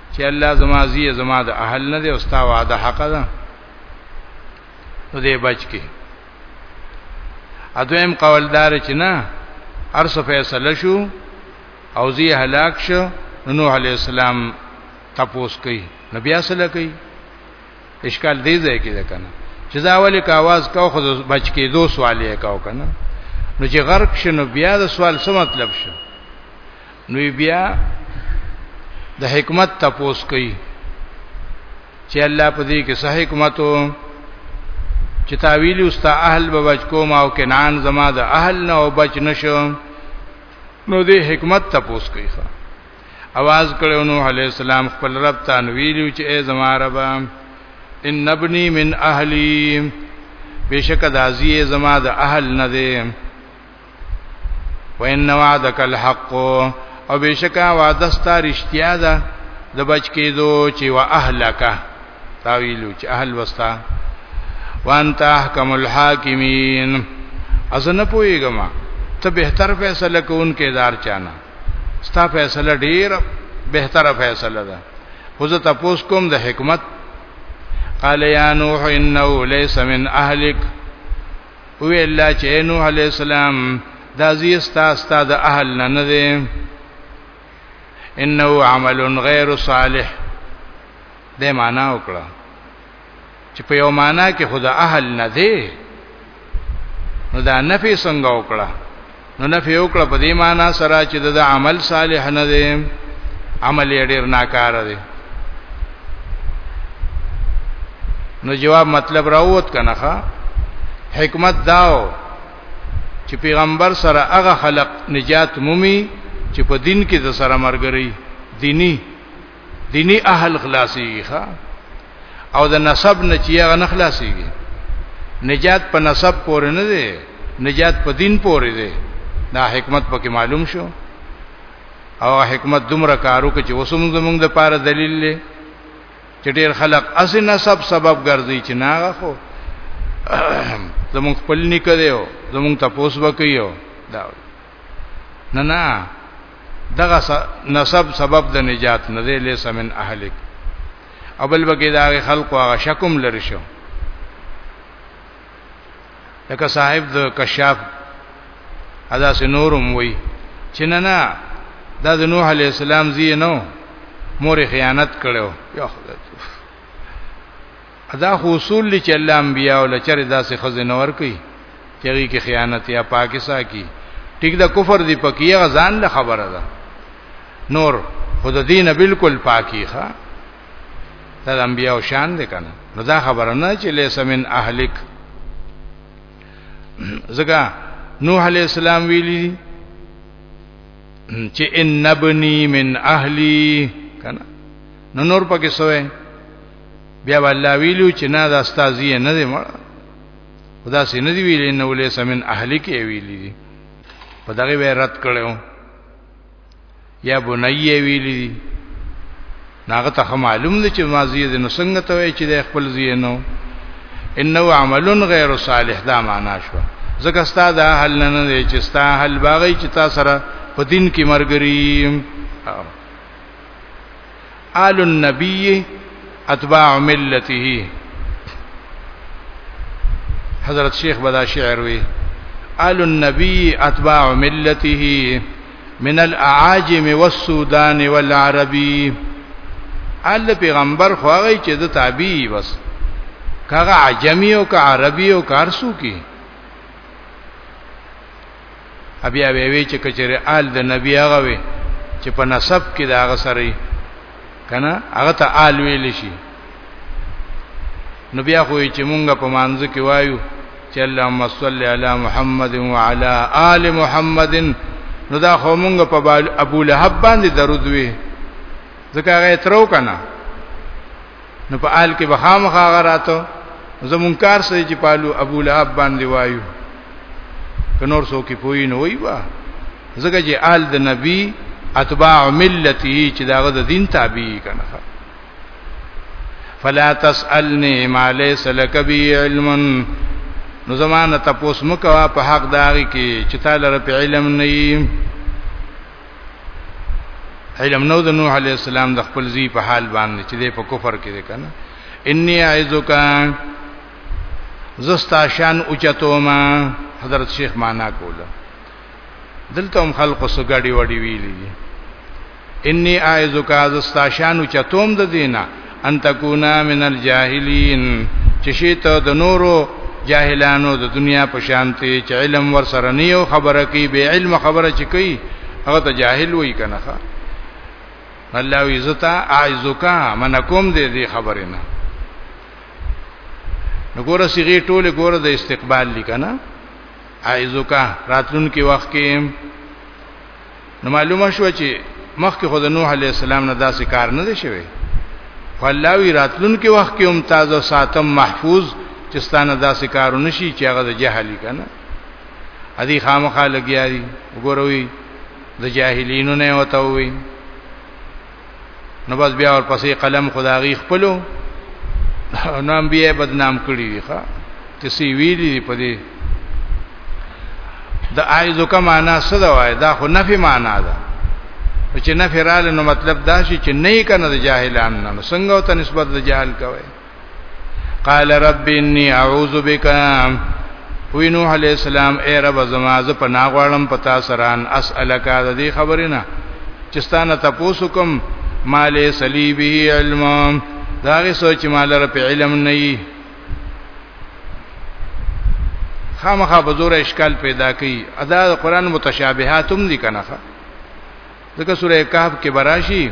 چې الله زما زی زما د اهل نه دی او ستا وعده حق ده نو دې بچ کې اځم قوالدار چې نه ارس فیصله شو او زی هلاک شو نوح علی السلام تپوس کوي نبی اصله کوي اشکال دی ځای کې ده کنه چې دا اولی کا आवाज کا خو بچ کې دو سوال یې کاو کنه نو چې غرق شنو بیا د سوال څه مطلب شو نو بیا د حکمت تپوس کوي چې الله په دې کې صحیح حکمت چې تعویل استا اهل به بچ کوم او کنان زما د اهل نه او بچ نشو نو دې حکمت تپوس کوي ښا आवाज کړو نو عليه السلام خپل رب ته ویلو چې اے زما رب ان ابني من اهلي بشک دازي زما د اهل نه دي وان وعدک الحق او بشکا وعده ستا رښتیا ده د بچ کېدو چې وا اهلک تاویلو چې اهل وستا وانت احکم الحاکمین ازنه پویګم ته بهتر فیصله کوونکې دار چانه ستا فیصله ډیر بهتره فیصله ده خو زه تاسو کوم د حکمت قال یا نوح انه ليس من اهلک او الله چې نوح علی السلام دا زیستا ستا د اهل نه نه دی انه عمل غیر صالح د معنا وکړه چې په یو معنا کې خدا اهل نه دی نو دا نفي څنګه وکړه نو نفي وکړه په دې معنی سره چې د عمل صالح نه دی عمل یې ډیر ناکار دی نو جواب مطلب راووت کنه ښا حکمت داو چې پیغمبر سره هغه خلق نجات مومي چې په دین کې د سره مرګري دینی دینی اهل خلاصيږي ښا او د نسب نه چې هغه نه خلاصيږي نجات په نسب پورې نه دی نجات په دین پورې دی دا حکمت پکې معلوم شو او حکمت دومره کارو کې چې وسوم زمونږ د پاره دلیل دی چې ډیر خلق اس نسب سبب ګرځي چې ناغه خو زمونږ خپل نکدیو زمونږ تپوس وکيو دا نه نه دغه نسب سبب د نجات نه دی لیس من اهلک ابل بګی دا خلق او شکم لری شو لکه صاحب د کشاف ادا سنورم وی چې نه نه دا د نوح علی السلام زی نو مور خیانت کړو یا خدای دا خو اصول دي چې الله انبیا او لچره داسې خزینه ور کوي چې هغه کې خیانت یا پاکي ساکي ټیک دا کفر دی پکې غزان له خبره ده نور خود دین بالکل پاکي ښا دا انبیا او شان دي کنه نو دا خبره نه چې لیس من اهلک زګه نوح علی السلام ویلی چې ان ابنی من اهلی کنه نو نور پکې سوې بیا والله ویلو چې نه دا استاذی نه دی مړ خدا سي نه دی ویلې نو له سمن اهلی کې ویلې دي په دغه وی رد کړو یا بنیه ویلې دي ناغه ته معلوم دي چې ماضی دې نو څنګه ته وی چې د خپل زینو انه عمل غیر صالح دا معنا شو ځکه ستا دا حل نه دی چې ستا حل باغی چې تا سره په دین کې مرګریم آل النبی اتباع ملته حضرت شیخ بدا شعر وی آل النبی اتباع ملته من الاعاجم والسودان والعربی آل پیغمبر خو هغه چې د تابعی بس کاغه عجمی او کا عربی او کارسو کی بیا وی وی چې کچره آل د نبی هغه وی چې په نسب کې دا هغه سره کنه هغه ته آل ویل شي نو بیا خو چې مونږه په مانځ کې وایو چې اللهم صل علی محمد وعلى آل محمد نو دا خو مونږ په ابو لهب باندې درود وی ځکه هغه ترو کنه نو په آل کې بخامخ هغه راتو زمون کار سې چې پالو ابو لهب باندې وایو که نور څوک پوي نه وي وا زګه چې آل د نبی اتباع ملتی چې داغه د دین تابع کنه فلا تسالنی ما ليس لك به علم نو زمانه تاسو مکوا په حق داږي کې چې تعالی رب علم نه علم نو د نوح علی السلام د خپل ځی په حال باندې چې په کفر کې ده کنه انی اعذک زستا شان اوچتوما حضرت شیخ معنا کوله دلته هم خلق سګړی وړی ویلی انی اعذک زستا شان اوچتوم د دینه ان تکونا من الجاهلین چې شي ته د نورو جاهلانو د دنیا په شانتي چې علم ور سره نه یو خبره کوي به علم خبره چې کوي هغه ته جاهل وای کنه الله وی زتا اعزک من کوم دې دې خبره نه نګوره سیغه ټوله ګوره د استقبال لیکنه اعزک راتلون کې وخت کې نو معلومه شو چې مخکې خود نوح علی السلام نه داسې کار نه دی شوی فلاوی راتلونکي وخت کې هم تازه ساتم محفوظ چې ستانه داسې کار نشي چې هغه د جهالي کنه ادي خامخا لګیا دي وګوروي د جاهلینو نه وتاوي نو بس بیا ورپسې قلم خدایي خپلو نام بیا بدنام کړی دی ښا چې سی ویلی دی په دې د عایذو کما نه څه دا وای دا خو نفي معنا ده چې نفي رااله نو مطلب دا شي چې نه کنه د جاهلان نه څنګه ته نسبت د جاهل کوي قال رب اني اعوذ بك وی نوح علیہ السلام اے رب زما ز په ناغوالم پتا سران اسالک د دې خبرینا چستانه تاسو کوم مال صلیبه علم دا غي سوچ مال رب علم نه ای خامخا بزور اشکال پیدا کی ادا قرآن متشابهات هم دي کنه ځکه سوره کهف کې براشي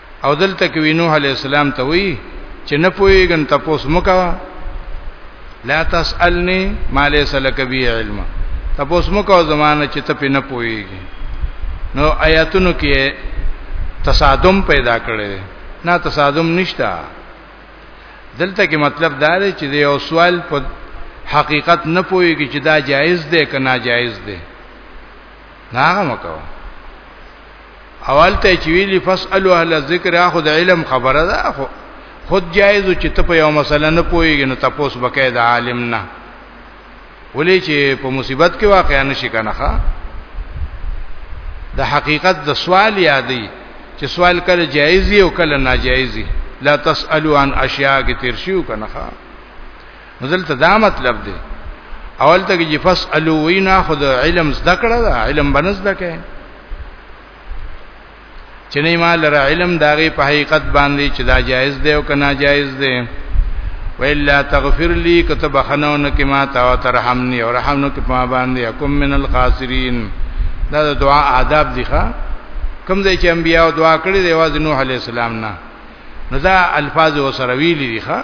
او دلته کې وینو علی السلام ته وی چې نه پويګن تاسو مکوا لا تسالنی ما ليس لك بي علم تاسو مکوا زمانه چې ته په نه پويګی نو آیاتونو کې تصادم پیدا کړي نه تصادم نشتا دلته کې مطلب دا دی چې یو سوال په حقیقت نه پويږي چې دا جایز دی که ناجایز دی ناغه مکو اول ته چې ویلی فاسالو اهل الذکر اخذ علم خبره ده اخو خود جایز چې ته په یو مسله نه پويږي نو تاسو بکې د عالم نه ولې چې په مصیبت کې واقع نه شي کنه ښا د حقیقت د سوال یادې چې سوال کله جایز او کله ناجایز لا تسالو عن اشیاء کې تیر شو کنه ښا نو دلته دا مطلب دی اول ته کې فسالو وینا خود علم زده کړه دا علم بنز ده کې چې نه ما لره علم داغه په حقیقت باندې چې دا جایز دی او کنا جایز دی وإلا تغفر لي كتب خنون كما ترحمني او رحمنو کما باندې کوم من الخاسرین دا د دعا آداب دي ښا کوم ځای چې انبیا دعا کړې دی واز نوح علی السلام نه نو دا الفاظ وسره ویلي دي ښا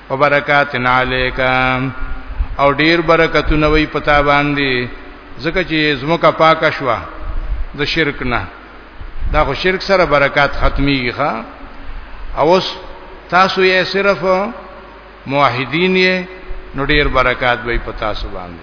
وبرکاتنا علیک او ډیر برکتونه وي پتا باندې ځکه چې زموکه پاکه شو د شرک نه دا خو شرک سره برکات ختميږي ښا اوس تاسو یې صرف موحدین یې نو ډیر برکات وي پتا سو باندې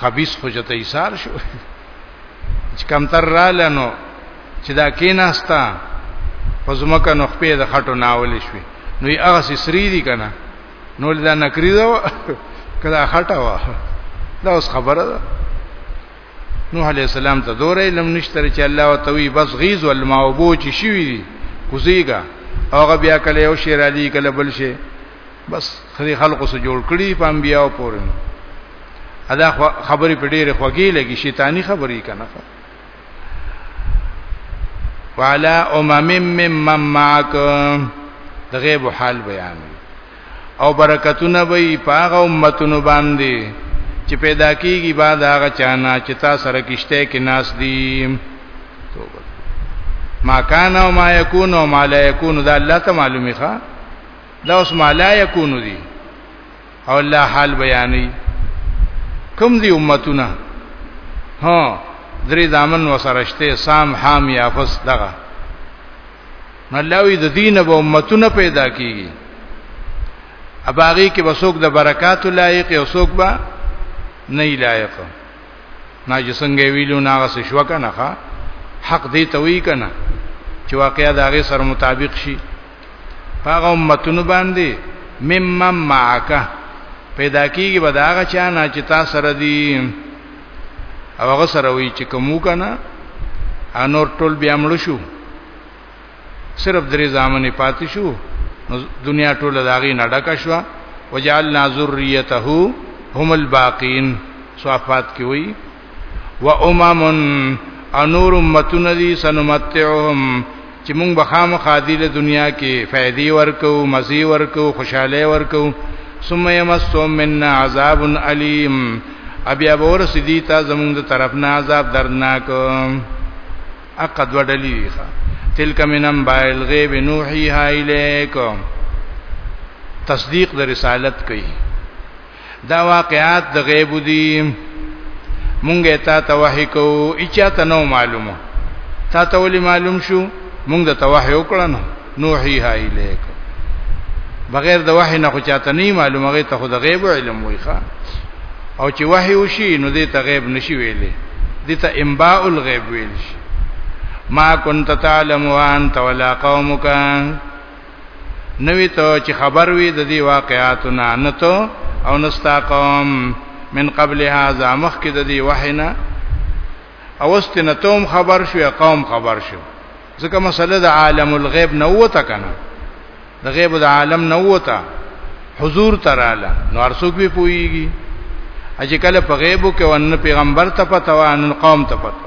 خبيث خو جته ایثار شو چې کم تر را لنو چې دا کیناستا پزمکه نو خپې د خټو ناول شوي نو یې هغه سری دي کنه نو دا نکری دا کدا خټه وا دا اوس خبره ده نوح علی السلام ته دور علم نشته چې الله او توي بس غیظ ول ما وبو چې شوی دي کوزیګا هغه بیا کله یو شیر علی کله بل شي بس خدای خلقو سره جوړ کړی په انبیاو پورې ادا خبرې په ډېره خوږې لګي شیطانی خبرې کنه وعلى امم ممن معك د غیب حال بیان او برکتونه به پاغه امتونو باندې چې پیدا کیږي بعد هغه چانا چې تا سره کشته کې ناس دي ما کان او ما یکون او ما لا یکون دا الله ته معلومه ښه دا اوس ما لا یکونو دي او الله حال بیانې کم دي امتونه ها درې دامن وسرشته سام حام یا فس دغه ملاوی د دینه به امتونه پیدا کیږي اباغي کې وسوک د برکات لایق او سوک با نه لایق ما چې څنګه ویلو ناغه څه شو کنه حق دی ته وی کنه چې واقعیا د هغه سره مطابق شي هغه امتونو باندې مم معک پیدا کیږي به دا هغه چا نه چې تا سره دی او هغه سره وی چې کومو کنه انور ټول بیا مړ شو صرف درې ځامنې پاتې شو نو دنیا ټول داغي نډکه شو وجعلنا ذریته هم الباقین صفات کې وی و امم انور امتون دی سنمتعهم چې مونږ به خامخا دی له دنیا کې فائدې ورکو مزي ورکو خوشاله ورکو ثم يمسهم منا عذاب الیم ابي ابور سدي تا زمونږ طرف نه عذاب درناک اقد وډلی ښا تلک منم بایل غیب نوحیها الیکم تصدیق د رسالت کوي دا واقعات د غیب دي مونږه تا ته وحی کو اچا ته نو معلومه تا ته ولي معلوم شو مونږ د توحی وکړه نو نوحی ها الیک بغیر د وحی نه خو چاته نه معلومه غي ته خو د غیب علم وای ښا او چې وحی وشي نو دې ته غیب نشي ویلې دې ته انباء الغیب ویل شي ما كنت تعلم وانت ولا قومك نوی ته چې خبر وي د دې واقعاتو نه نه ته او نستا قوم من قبل هذا مخک د دې وحینا اوست نه توم خبر شو یا قوم خبر شو ځکه مسله د عالم الغیب نه وته کنه د غیب د عالم نه وته حضور تراله نو ارسوک به پويږي اجه کله په غیبو کې ون پیغمبر ته پتو ان قوم ته پتو